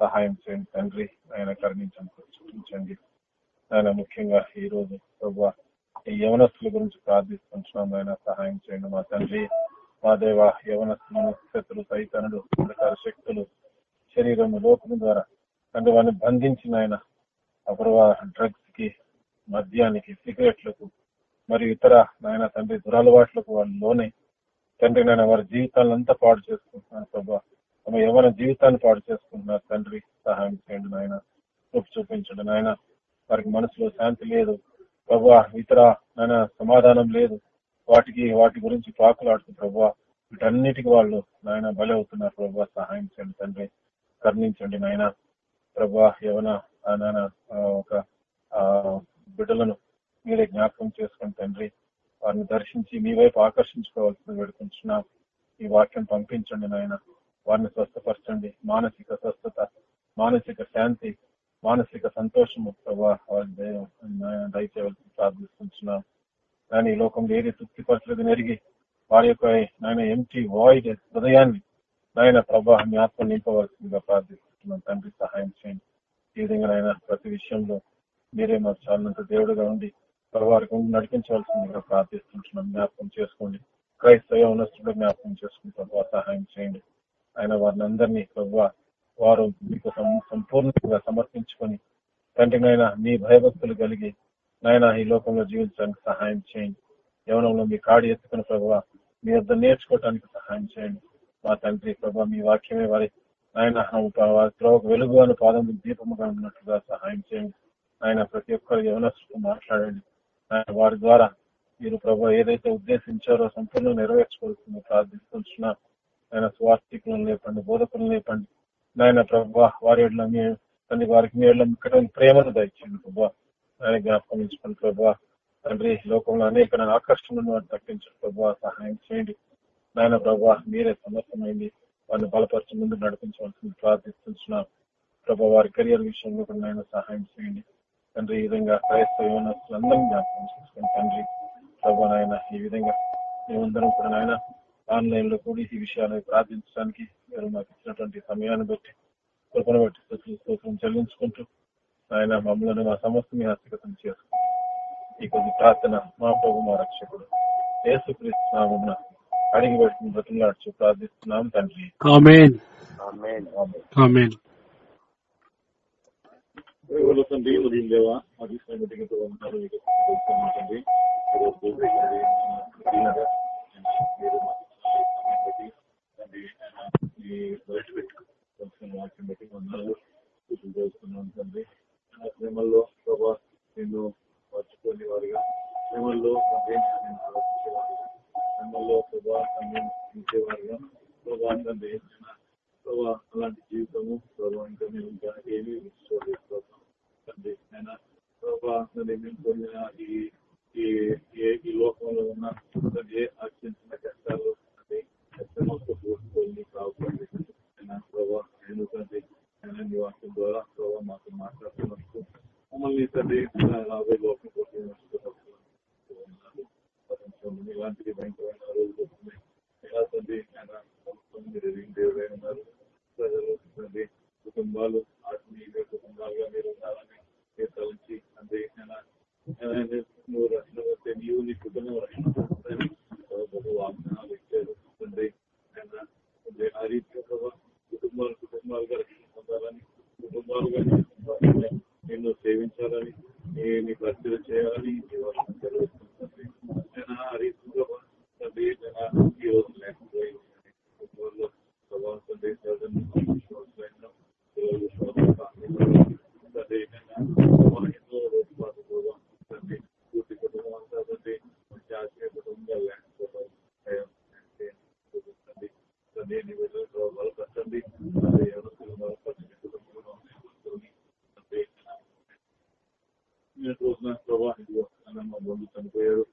సహాయం చేయండి తండ్రి. ఆయన కరుణించండి చూపించండి ఆయన ముఖ్యంగా ఈ రోజు ప్రభా ఈ యవనస్తుల గురించి ప్రార్థిస్తున్నాం ఆయన సహాయం చేయండి మా తండ్రి. మా దేవ యవనస్తులను శత్రులు సైతనుడు అంధకార శక్తులు శరీరం లోపం ద్వారా తండ్రి వాడిని బంధించిన ఆయన. అప్పుడు డ్రగ్స్కి మద్యానికి సిగరెట్లకు మరియు ఇతర నాయన తండ్రి దురలవాట్లకు వాళ్ళు లోనే తండ్రి నేను వారి జీవితాలను అంతా పాడు చేసుకుంటున్నారు ప్రభా. తమ జీవితాన్ని పాడు చేసుకుంటున్నారు తండ్రి. సహాయం చేయండి నాయన చూపు చూపించండి నాయన. వారికి మనసులో శాంతి లేదు. ప్రభా ఇతర నాయన సమాధానం లేదు. వాటికి వాటి గురించి పాకులాడుతూ ప్రభా వీటన్నిటికి వాళ్ళు నాయన బలి అవుతున్నారు ప్రభా. సహాయం చేయండి తండ్రి. కరుణించండి నాయన. ప్రభా యవన ఆ నాయన ఒక బిడ్డలను మీరే జ్ఞాపకం చేసుకోండి తండ్రి. వారిని దర్శించి మీ వైపు ఆకర్షించుకోవాల్సిన వేడుకుంటున్నాం. ఈ వాక్యం పంపించండి నాయన. వారిని స్వస్థపరచండి. మానసిక స్వస్థత మానసిక శాంతి మానసిక సంతోషము ప్రభా దయచేయవలసి ప్రార్థిస్తున్నాం కానీ ఈ లోకంలో ఏది తృప్తిపరచలేదు నెరిగి వారి యొక్క నాయన ఎంటీ వాయిడ్ హృదయాన్ని నాయన ప్రభా మీ ఆత్మ నింపవలసిందిగా ప్రార్థిస్తున్నాం తండ్రి సహాయం చేయండి. ఈ విధంగా నాయన ప్రతి విషయంలో మీరే మాకు చాలినంత దేవుడుగా ఉండి వారికి ఉండి నడిపించవలసిందిగా ప్రార్థిస్తున్నాం జ్ఞాపకం చేసుకోండి. క్రైస్తవ ఉన్నతుడు జ్ఞాపకం చేసుకుని ప్రభావ సహాయం చేయండి. ఆయన వారిని అందరినీ ప్రభావ వారు మీకు సంపూర్ణంగా సమర్పించుకొని తండ్రి మీ భయభక్తులు కలిగి నాయన ఈ లోకంలో జీవించడానికి సహాయం చేయండి. యవనంలో మీ కాడి ఎత్తుకుని ప్రభావ మీ వద్ద నేర్చుకోవటానికి సహాయం చేయండి. మా తండ్రి ప్రభావ మీ వాక్యమే వారి ఆయన త్రోవకు వెలుగు అని పాదం దీపముగా ఉన్నట్లుగా సహాయం చేయండి. ఆయన ప్రతి ఒక్కరు యవనస్తుతో మాట్లాడండి. వారి ద్వారా మీరు ప్రభు ఏదైతే ఉద్దేశించారో సంపూర్ణ నెరవేర్చుకోవాల్సింది ప్రార్థిస్తున్నా ఆయన స్వాస్థికులను లేపండి బోధకులను లేపండి. నాయన ప్రభు వారి ఏళ్ళ మీ తండ్రి వారికి మీ ఏళ్ళ ఇక్కడ ప్రేమను దయచేయండి ప్రభు. ఆయన జ్ఞాపకం ఇచ్చుకోండి ప్రభు. తండ్రి లోకంలో అనేక ఆకర్షణను వారు తగ్గించండి ప్రభు. సహాయం చేయండి. నాయన ప్రభు మీరే సమర్థమైంది. వారిని బలపరచ ముందు నడిపించవలసింది ప్రార్థిస్తున్నాం. ప్రభు వారి కెరియర్ విషయంలో కూడా నాయన సహాయం చేయండి. తండ్రి ఈ విధంగా క్రైస్తవ యువనస్తులందరినీ జ్ఞాపకం చేసుకుని తండ్రి ప్రభు నాయన ఈ విధంగా మేమందరం కూడా నాయన ఆన్లైన్లో కూడా ఈ విషయాలను ప్రార్థించడానికి మీరు మాకు ఇచ్చినటువంటి సమయాన్ని బట్టి కృపను బట్టి స్తోత్రం చెల్లించుకుంటూ ఆయన మమ్మల్ని మా సమస్త మీ హస్తగతం చేసుకుంటాం ఈ కొద్ది ప్రార్థన మా ప్రభు మా రక్షకుడు యేసుక్రీస్తు నామమున అడిగి పెట్టుకుని బ్రతులాడుచు ప్రార్థిస్తున్నాం తండ్రి. ఆమెన్ తండ్రి ఉదయం దేవా మీకు మీరు బట్టి తండ్రి ఈ బయట పెట్టుకుని వాక్యం వందలు తండ్రి ఆ ప్రేమల్లో ప్రభా నేను మర్చిపోని వారిగా ప్రేమల్లో నేను ఆలోచించేవారుగా ప్రేమల్లో ప్రభా నేను ఉంచేవారుగా ప్రభా తండ్రి ప్రభా అలాంటి జీవితము ప్రభావం ఇంకా మేము ఇంకా ఏమీ చూడలేదు తండ్రి ఆయన ప్రభా మేము పొందిన ఈ ఈ ఏ- ఈ లోకంలో ఉన్న తండ్రి ఏ అత్యంత కష్టాలు తండ్రి కష్టంతో కూడుకొని కావుతుంది ఆయన ప్రభా నేను తండ్రి ఆయన నివాసం ద్వారా ప్రభావ మాతో మాట్లాడుతున్నట్టు మమ్మల్ని తండ్రి రాబోయే లోకం కోసం ఇలాంటి భయంకరమైన రోజులు వస్తున్నాయి. ఎలా తండ్రి ఆయన సంవత్సరం దేవుడై ఉన్నారు. ప్రజలు తండ్రి కుటుంబాలు ఆత్మీయ కుటుంబాలుగా మీరు ఉండాలని చేస్తావుంచి అంతేసిన నువ్వు రక్షణ కుటుంబాలు కుటుంబాలుగా పొందాలని కుటుంబాలుగా నిన్ను సేవించాలని నీ పరిచయం చేయాలని నేను ఆ రీతిగా తండ్రి నేను ఈ కుటుంబంలో ప్రభావం It was not provided, and I'm not going to compare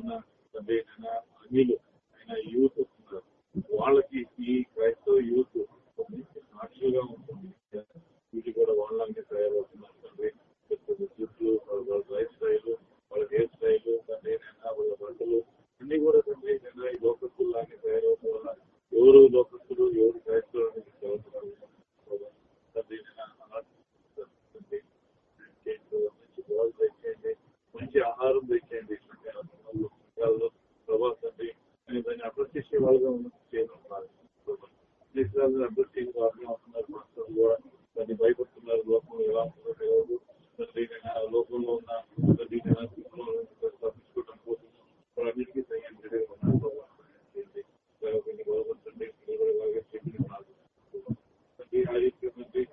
ఉన్న యూత్ ఉన్నారు. వాళ్ళకి ఈ క్రైస్తవ యూత్ సాక్షిగా ఉంటుంది. వీటి కూడా వాళ్ళకి తయారవుతున్నారు. తండ్రి జుట్లు వాళ్ళ లైఫ్ స్టైల్ వాళ్ళ హెయిర్ స్టైల్ తండ్రి వాళ్ళ బట్టలు అన్ని కూడా తండ్రి నేను ఈ లోకస్తులాగే తయారవడం వల్ల ఎవరు లోకస్తులు ఎవరు క్రైస్తవులు అనేది చదువుతున్నారు. తండ్రి మంచి మంచి ఆహారం తెచ్చేయండి. సంఘాల్లో ప్రభా తండ్రి నేను దాన్ని అప్రతిష్టే వాళ్ళగా ఉన్న చేయడం దేశాలను అభివృద్ధి వారిగా ఉంటున్నారు మాస్టర్లు కూడా దాన్ని భయపడుతున్నారు. లోకంలో ఎలా ఉంటుందో తెలియదు. తండ్రి నేను ఆ లోకంలో ఉన్న తండ్రి నేను ఆ స్థితిలో తప్పించుకోవడం కోసం వారన్నిటికీ సహాయం చేయడం ఉన్నారు ప్రభా. చేయండి. దేవుని బలపరచండి. దేవుని బాగా చేయండి. తండ్రి ఆ రీతిగా తండ్రి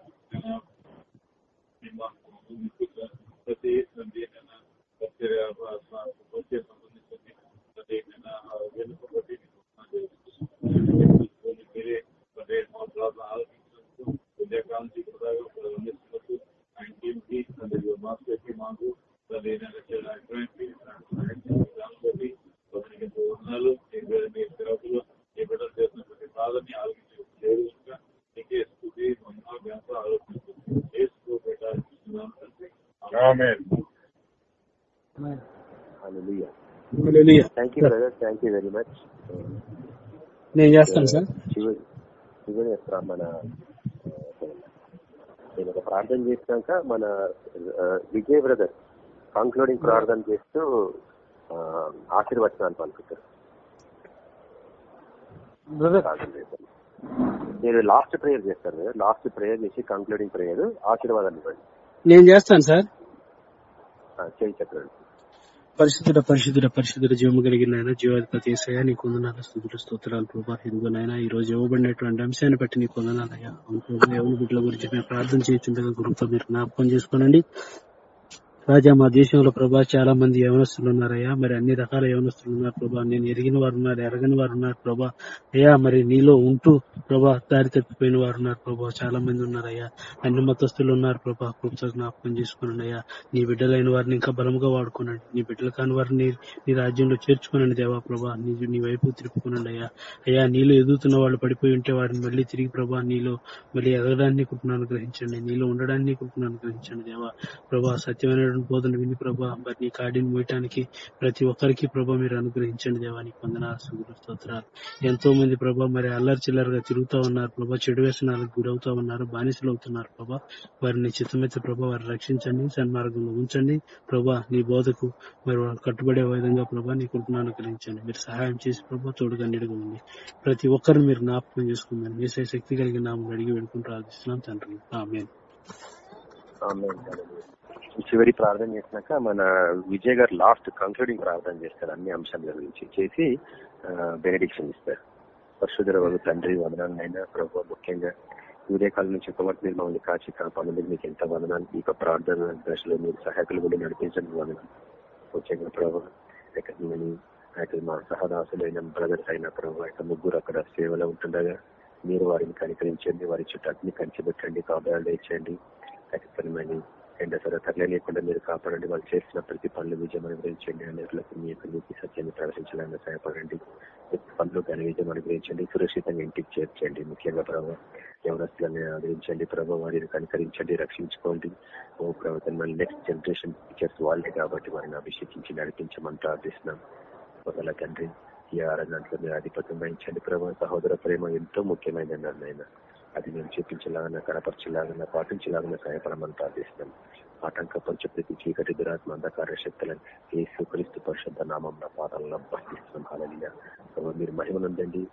నేను ప్రతి తండ్రి నేను పరిచర్య పరిచయ సంబంధించింది తండ్రి నేను వెనుకబడి మీరే తండ్రి మా ప్రార్థన ఆలోచించినందుకు ఉదయకాలం చిక్కుదాగా అందిస్తున్నట్టు ఆయన టీంకి తండ్రి మాస్టర్కి మాకు తండ్రి నేను అభిప్రాయానికి దాన్ని బట్టి తొమ్మిది ఎంతో వందనాలు మీ సేవకులు ఈ బిడ్డలు చేసిన ప్రతి బాధని ఆలోచించి చేయదు కనుక నీకే స్థుతి మహిమ ఘనత ఆలోచిస్తూ ఏసు పెట్టాల్సిస్తున్నాం తండ్రి ఆమేన్ Hallelujah. Hallelujah. Thank you, brother. Thank you very much. నేను చేస్తాను సార్ చివరి యొక్క మన నేను ఒక ప్రార్థన చేసినాక మన ఆ, విజయ్ బ్రదర్ కంక్లూడింగ్ ప్రార్థన చేస్తూ ఆశీర్వచనాలు పలుకుతారు చేస్తాను. మీరు లాస్ట్ ప్రేయర్ చేస్తారు కదా లాస్ట్ ప్రేయర్ చేసి కంక్లూడింగ్ ప్రేయర్ ఆశీర్వాదాలు ఇవ్వండి. నేను చేస్తాను సార్ ఆ, చేయి చెప్పండి పరిశుద్ధుడ పరిశుద్ధుడ పరిశుద్ధుడ జీవము కలిగిన ఆయన జీవాధిపతి ఏసయ్యా నీ కొందనాల స్థుతులు స్తోత్రాలు ప్రభా. ఎందుకునైనా ఈ రోజు ఇవ్వబడినటువంటి అంశాన్ని బట్టి నీ కొందనాలయ్యా ఎవరి బిడ్డల గురించి మేము ప్రార్థన చేస్తుండగా గురువుతో మీరు జ్ఞాపకం చేసుకోనండి. రాజా మా దేశంలో ప్రభా చాలా మంది యవనస్తులు ఉన్నారయ్యా. మరి అన్ని రకాల యవనస్తులు ఉన్నారు ప్రభా. నేను ఎరిగిన వారు ఉన్నారు ఎరగని వారు ఉన్నారు ప్రభా. అయ్యా మరి నీలో ఉంటూ ప్రభా దారి తప్పిపోయిన వారు ఉన్నారు ప్రభా. చాలా మంది ఉన్నారయ్యా. అన్ని మతస్థులు ఉన్నారు ప్రభా. కృపతో జ్ఞాపకం చేసుకుని అయ్యా. నీ బిడ్డలైన వారిని ఇంకా బలముగా వాడుకోనండి. నీ బిడ్డలు కాని వారిని నీ రాజ్యంలో చేర్చుకోనండి దేవా ప్రభా. నీ నీ వైపు తిరుపుకోనండి అయ్యా. అయ్యా నీలో ఎదుగుతున్న వాళ్ళు పడిపోయి ఉంటే వారిని మళ్ళీ తిరిగి ప్రభా నీలో మళ్ళీ ఎదగడానికి కుటుంబాన్ని గ్రహించండి నీలో ఉండడానికి కుటుంబాన్ని గ్రహించండి దేవా. ప్రభా మాట్లాడిన బోధన విని ప్రభా మరి నీ కాడిని మోయటానికి ప్రతి ఒక్కరికి ప్రభా మీరు అనుగ్రహించండి దేవానికి నీకు వందనాలు స్తుతులు, స్తోత్రాలు. ఎంతో మంది ప్రభా మరి అల్లరి చిల్లరగా తిరుగుతా ఉన్నారు ప్రభా చెడు వ్యసనాలకు గురవుతా ఉన్నారు బానిసలు అవుతున్నారు ప్రభా. వారిని చిత్తమైతే ప్రభా వారిని రక్షించండి సన్మార్గంలో ఉంచండి. ప్రభా నీ బోధకు మరి కట్టుబడే విధంగా ప్రభా నీ కుటుంబాన్ని అనుగ్రహించండి. మీరు సహాయం చేసి ప్రభా తోడుగా నిడుగా ఉంది ప్రతి ఒక్కరిని మీరు జ్ఞాపకం చేసుకుందాం. మీ శక్తి కలిగిన నామని అడిగి వేడుకుంటూ ఆదిస్తున్నాం తండ్రి. ఆమె చివరి ప్రార్థన చేసినాక మన విజయ్ గారు లాస్ట్ కంక్లూడింగ్ ప్రార్థన చేస్తారు అన్ని అంశాల గురించి. చేసి బెనిడిక్షన్ ఇస్తారు. పరశుధర వాళ్ళు తండ్రి వదనాలనైనా ప్రభు ముఖ్యంగా ఉదయకాలం నుంచి ఒకవరకు మీరు మమ్మల్ని కాచి కాపాడేందుకు మీకు ఎంత వదనాలు ఈ యొక్క ప్రార్థన దశలో మీరు సహాయకులు కూడా నడిపించండి వదనాలు. ముఖ్యంగా ప్రభు ఇక్కడ అయితే మా సహదాసులైన బ్రదర్స్ అయిన ప్రభు యొక్క ముగ్గురు అక్కడ సేవలో ఉంటుండగా మీరు వారిని కనికరించండి. వారి చుట్టూ అగ్ని కంచిపెట్టండి కాపాడాలు ఇచ్చండి ఖచ్చితమైన ఎండ సరే తరలేకుండా మీరు కాపాడండి. వాళ్ళు చేసిన ప్రతి పనులు విజయం అనుగ్రహించండి అనేకులకు మీ యొక్క నీతి సత్యాన్ని ప్రవేశించడానికి సహాయపడండి. పనులు ఘన విజయం అనుగ్రహించండి సురక్షితంగా ఇంటికి చేర్చండి. ముఖ్యంగా ప్రభావ యవనస్తులను ఆదరించండి. ప్రభావ వారిని కనికరించండి. రక్షించుకోండి. ఓ ప్రభుత్వం మళ్ళీ నెక్స్ట్ జనరేషన్ టీచర్స్ వాళ్ళే కాబట్టి వారిని అభిషేకించి నడిపించమని ప్రార్థిస్తున్నాం. ఒకవేళ తండ్రి ఈ ఆరాధనలో మీరు ఆధిపత్యం వహించండి. ప్రభావ సహోదర ప్రేమ ఎంతో ముఖ్యమైనది అన్నారు అది మేము చూపించలాగా కనపరచలాగా పాటించలాగా సహాయపడమని ప్రార్థిస్తున్నాం. ఆటంకపరిచే ప్రతి చీకటి దురాత్మ అంధకార శక్తులను ఏసు క్రీస్తు పరిశుద్ధ నామం పాదాలను భర్తిస్తున్నాం హాలలియ మీరు మహిమనుందండి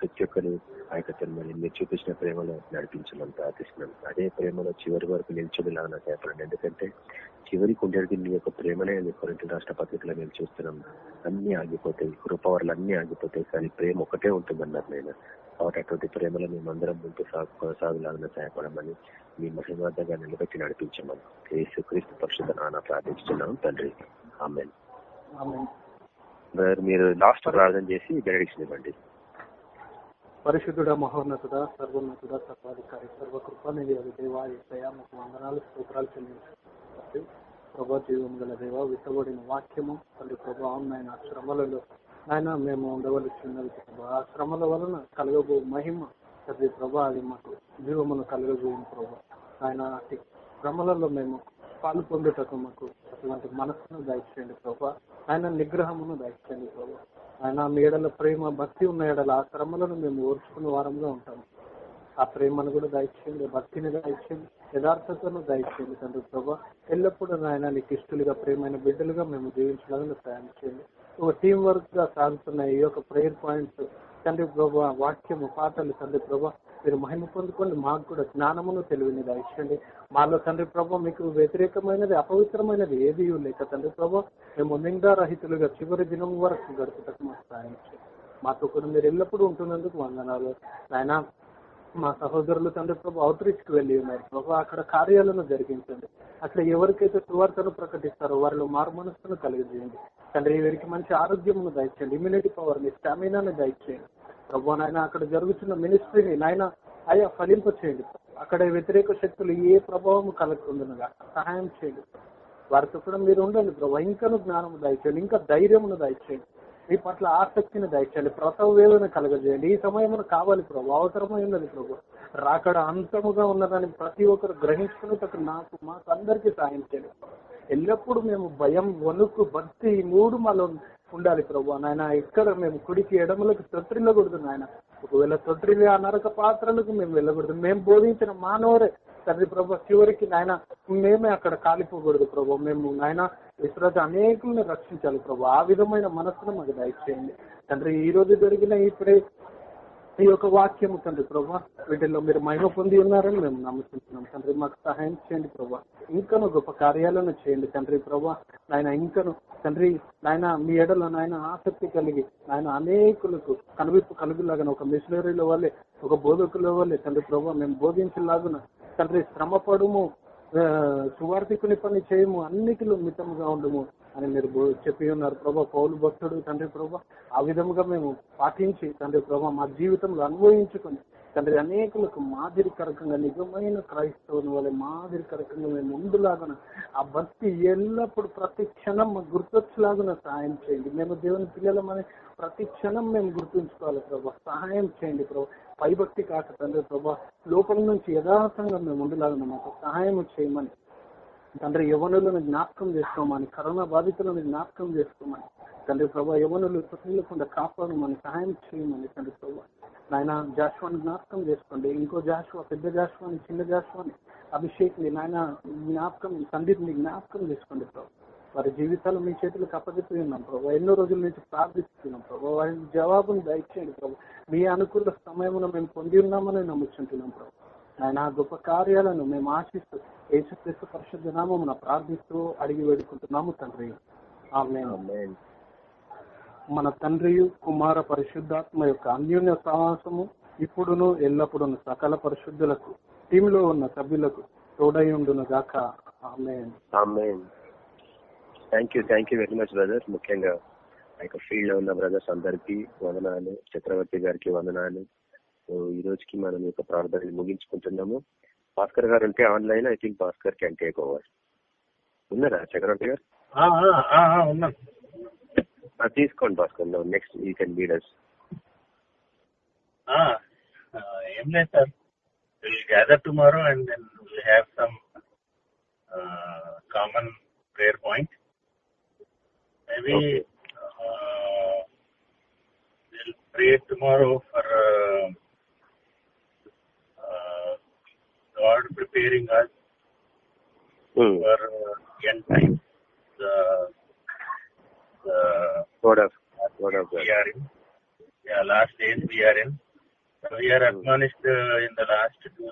ప్రతి ఒక్కరు ఆ యొక్క తిరుమలని మీరు చూపించిన ప్రేమలో నడిపించాలని ప్రార్థిస్తున్నాం. అదే ప్రేమలో చివరి వరకు నిలిచేదిలాగా సహాయపడండి. ఎందుకంటే చివరికి ఉండేది మీ యొక్క ప్రేమనే కొరింటి రాష్ట్ర పత్రికలో మేము చూస్తున్నాం. అన్ని ఆగిపోతాయి. కృపవర్లు అన్ని ఆగిపోతాయి. కానీ ప్రేమ ఒకటే ఉంటుందన్నారు నేను కాబట్టి అటువంటి ప్రేమలో మేమందరం ముందు సాగు కొనసాగులాగా సహాయపడమని మీ మహిమార్థంగా నిలబెట్టి నడిపించమని యేసు క్రీస్తు పరిశుద్ధ నాన్న ప్రార్థించున్నాం తండ్రి. ఆమె మీరు లాస్ట్ ప్రార్థన చేసి బెనడిక్షన్ ఇవ్వండి. పరిశుద్ధుడ మహోన్నతుడ సర్వోన్నతుడ సర్వాధికారి సర్వకృపానిధి అది దేవా ఏసయ మీకు వందనాలు స్తోత్రాలు చెల్లించు. ప్రభా జీవం గల దేవ విత్తబడిన వాక్యము తండ్రి ప్రభావం నాయన శ్రమలలో. ఆయన మేము ఉండవలసినది ప్రభా ఆ శ్రమల వలన కలగబో మహిమ తల్లి ప్రభా అది మాకు జీవమును కలగబోయిన ప్రభా. ఆయన అతి శ్రమలలో మేము పాలు పొందుటకు మాకు అటువంటి మనస్సును దయచేయండి ప్రభా. ఆయన నిగ్రహమును దయచేయండి ప్రభా. ఆయన మీ ఎడల ప్రేమ భక్తి ఉన్న ఎడల ఆ శ్రమలను మేము ఓర్చుకున్న వారంగా ఉంటాము. ఆ ప్రేమను కూడా దయచేయండి భక్తిని దయచేయండి. యథార్థతను దయచేయండి తండ్రి ప్రభా. ఎల్లప్పుడూ నాయన నీకు ఇష్టలుగా ప్రేమైన బిడ్డలుగా మేము జీవించడానికి ప్రయాణం చేయండి. ఒక టీం వర్క్గా సాగుతున్న ఈ యొక్క ప్రేయర్ పాయింట్స్ తండ్రి ప్రభా వాక్యము పాటలు తండ్రి ప్రభా మీరు మహిమ పొందుకోండి మాకు కూడా జ్ఞానమును తెలివిని దయచేయండి. మాలో తండ్రి ప్రభా మీకు వ్యతిరేకమైనది అపవిత్రమైనది ఏది లేక తండ్రి ప్రభా మేము నిందారహితులుగా చివరి దినం వరకు గడుపుటకు మాకు సాయం చేయండి. మాతో కూడా మీరు ఎల్లప్పుడూ ఉంటున్నందుకు వందనాలు. ఆయన మా సహోదరులు తండ్రి ప్రభు అవుట్రీచ్కి వెళ్ళి ఉన్నారు. ప్రభు అక్కడ కార్యాలను జరిగించండి. అక్కడ ఎవరికైతే సువార్తను ప్రకటిస్తారో వారిలో మారు మనస్సును కలిగజేయండి. తండ్రి వీరికి మంచి ఆరోగ్యమును దయచేయండి. ఇమ్యూనిటీ పవర్ని స్టామినాను దయచేయండి. ప్రభు నాయన అక్కడ జరుగుతున్న మినిస్ట్రీని నాయన అయ్యా ఫలింప చేయండి. అక్కడ వ్యతిరేక శక్తులు ఏ ప్రభావం కలుగుతుందనగా సహాయం చేయండి. వారితో కూడా మీరు ఉండండి ప్రభు. ఇంకను జ్ఞానము దయచేయండి. ఇంకా ధైర్యమును దయచేయండి. మీ పట్ల ఆసక్తిని దయచేయాలి ప్రసవ వేదన కలగజేయండి. ఈ సమయంలో కావాలి ప్రభు అవసరమై ప్రభు. రాకడ అంతముగా ఉన్నదని ప్రతి ఒక్కరు గ్రహించుకునేటట్టు నాకు మాకు అందరికీ సాయం చేయండి. ఎల్లప్పుడూ మేము భయం వణుకు భక్తి ఈ మూడు మాలో ఉండాలి ప్రభు. నాయన ఎక్కడ మేము కుడికి ఎడమలకు తొట్టిల్లకూడదు నాయన. ఒకవేళ తొట్టిల్లి ఆ నరక పాత్రలకు మేము వెళ్ళకూడదు. మేము బోధించిన మానవరే తండ్రి ప్రభు. చివరికి నాయన మేమే అక్కడ కాలిపోకూడదు ప్రభు. మేము నాయన విశ్రాజ అనేకుల్ని రక్షించాలి ప్రభు. ఆ విధమైన మనస్సును మాకు దయచేయండి. తండ్రి ఈ రోజు జరిగిన ఈ ప్రే ఈ యొక్క వాక్యము తండ్రి ప్రభా వీటిల్లో మీరు మహిమ పొంది ఉన్నారని మేము నమ్ముతున్నాం తండ్రి మాకు సహాయం చేయండి ప్రభా. ఇంకను గొప్ప కార్యాలను చేయండి తండ్రి ప్రభా. నాయన ఇంకను తండ్రి నాయన మీ ఎడలో నాయన ఆసక్తి కలిగి నాయన అనేకులకు కనువిప్పు కలుగులాగా ఒక మిషనరీల వల్లే ఒక బోధకుల వల్లే తండ్రి ప్రభా మేము బోధించలాగున తండ్రి శ్రమపడుము సువార్థికుని పని చేయము అన్నిటిలో మితముగా ఉండము. అని మీరు చెప్పి ఉన్నారు. ప్రభా పౌలు భక్తుడు తండ్రి ప్రభా ఆ విధముగా మేము పాటించి తండ్రి ప్రభా మా జీవితంలో అనుభవించుకుని తండ్రి అనేకులకు మాదిరికరకంగా నిజమైన క్రైస్తవుని వల్ల మాదిరికరకంగా మేము ముందులాగన ఆ భక్తి ఎల్లప్పుడు ప్రతి క్షణం మాకు సహాయం చేయండి. మేము దేవుని పిల్లలమని ప్రతి క్షణం మేము గుర్తుంచుకోవాలి ప్రభా. సహాయం చేయండి ప్రభా. పైభక్తి కాక తండ్రి ప్రభా లోపల నుంచి యథార్థంగా మేము ఉండలాగన మాకు సహాయం చేయమని తండ్రి యవనులను జ్ఞాపకం చేసుకోమని కరోనా బాధితులను జ్ఞాపకం చేసుకోమని తండ్రి ప్రభా యవనులు తొట్టిల్లకుండా కాపాడమని సహాయం చేయమని తండ్రి ప్రభా. నాయన జాషువాని జ్ఞాపకం చేసుకోండి. ఇంకో జాషువా పెద్ద జాషువాని చిన్న జాషువాని అభిషేక్ని నాయన జ్ఞాపకం తండ్రిని జ్ఞాపకం చేసుకోండి ప్రభు. వారి జీవితాలు మీ చేతులకు అప్పగిస్తున్నాం ప్రభు. ఎన్నో రోజుల నుంచి ప్రార్థిస్తున్నాం ప్రభు. వారి జవాబును దయచేయండి ప్రభు. మీ అనుకూల సమయంలో మేము పొంది ఉన్నామని నమ్ముచుంటున్నాం ప్రభు. ఆయన గొప్ప కార్యాలను మేము ఆశిస్తూ యేసుక్రీస్తు పరిశుద్ధ నామమున ప్రార్థిస్తూ అడిగి వేడుకుంటున్నాము తండ్రి. ఆమె మన తండ్రి కుమార పరిశుద్ధాత్మ యొక్క అన్యోన్య సహవాసము ఇప్పుడును ఎల్లప్పుడును సకల పరిశుద్ధులకు టీంలో ఉన్న సభ్యులకు తోడై ఉండును గాక thank you thank you very much brothers ముఖ్యంగా ఆ యొక్క ఫీల్డ్లో ఉన్న బ్రదర్స్ అందరికి వందనాలు చక్రవర్తి గారికి వందనాలు. ఈ రోజుకి మనం యొక్క ప్రార్థనని ముగించుకుంటున్నాము. భాస్కర్ గారు ఉంటే online I think Bhaskar can take over. ఉన్నారా చక్రవర్తి గారు? తీసుకోండి Bhaskar next you can leaders ఏం లేదు sir. Will gather tomorrow and then will have some common prayer point maybe pray tomorrow for God preparing us um. for uh, end time. The, the of word of we are in. Yeah, last days we are in. So we are admonished uh, in the last two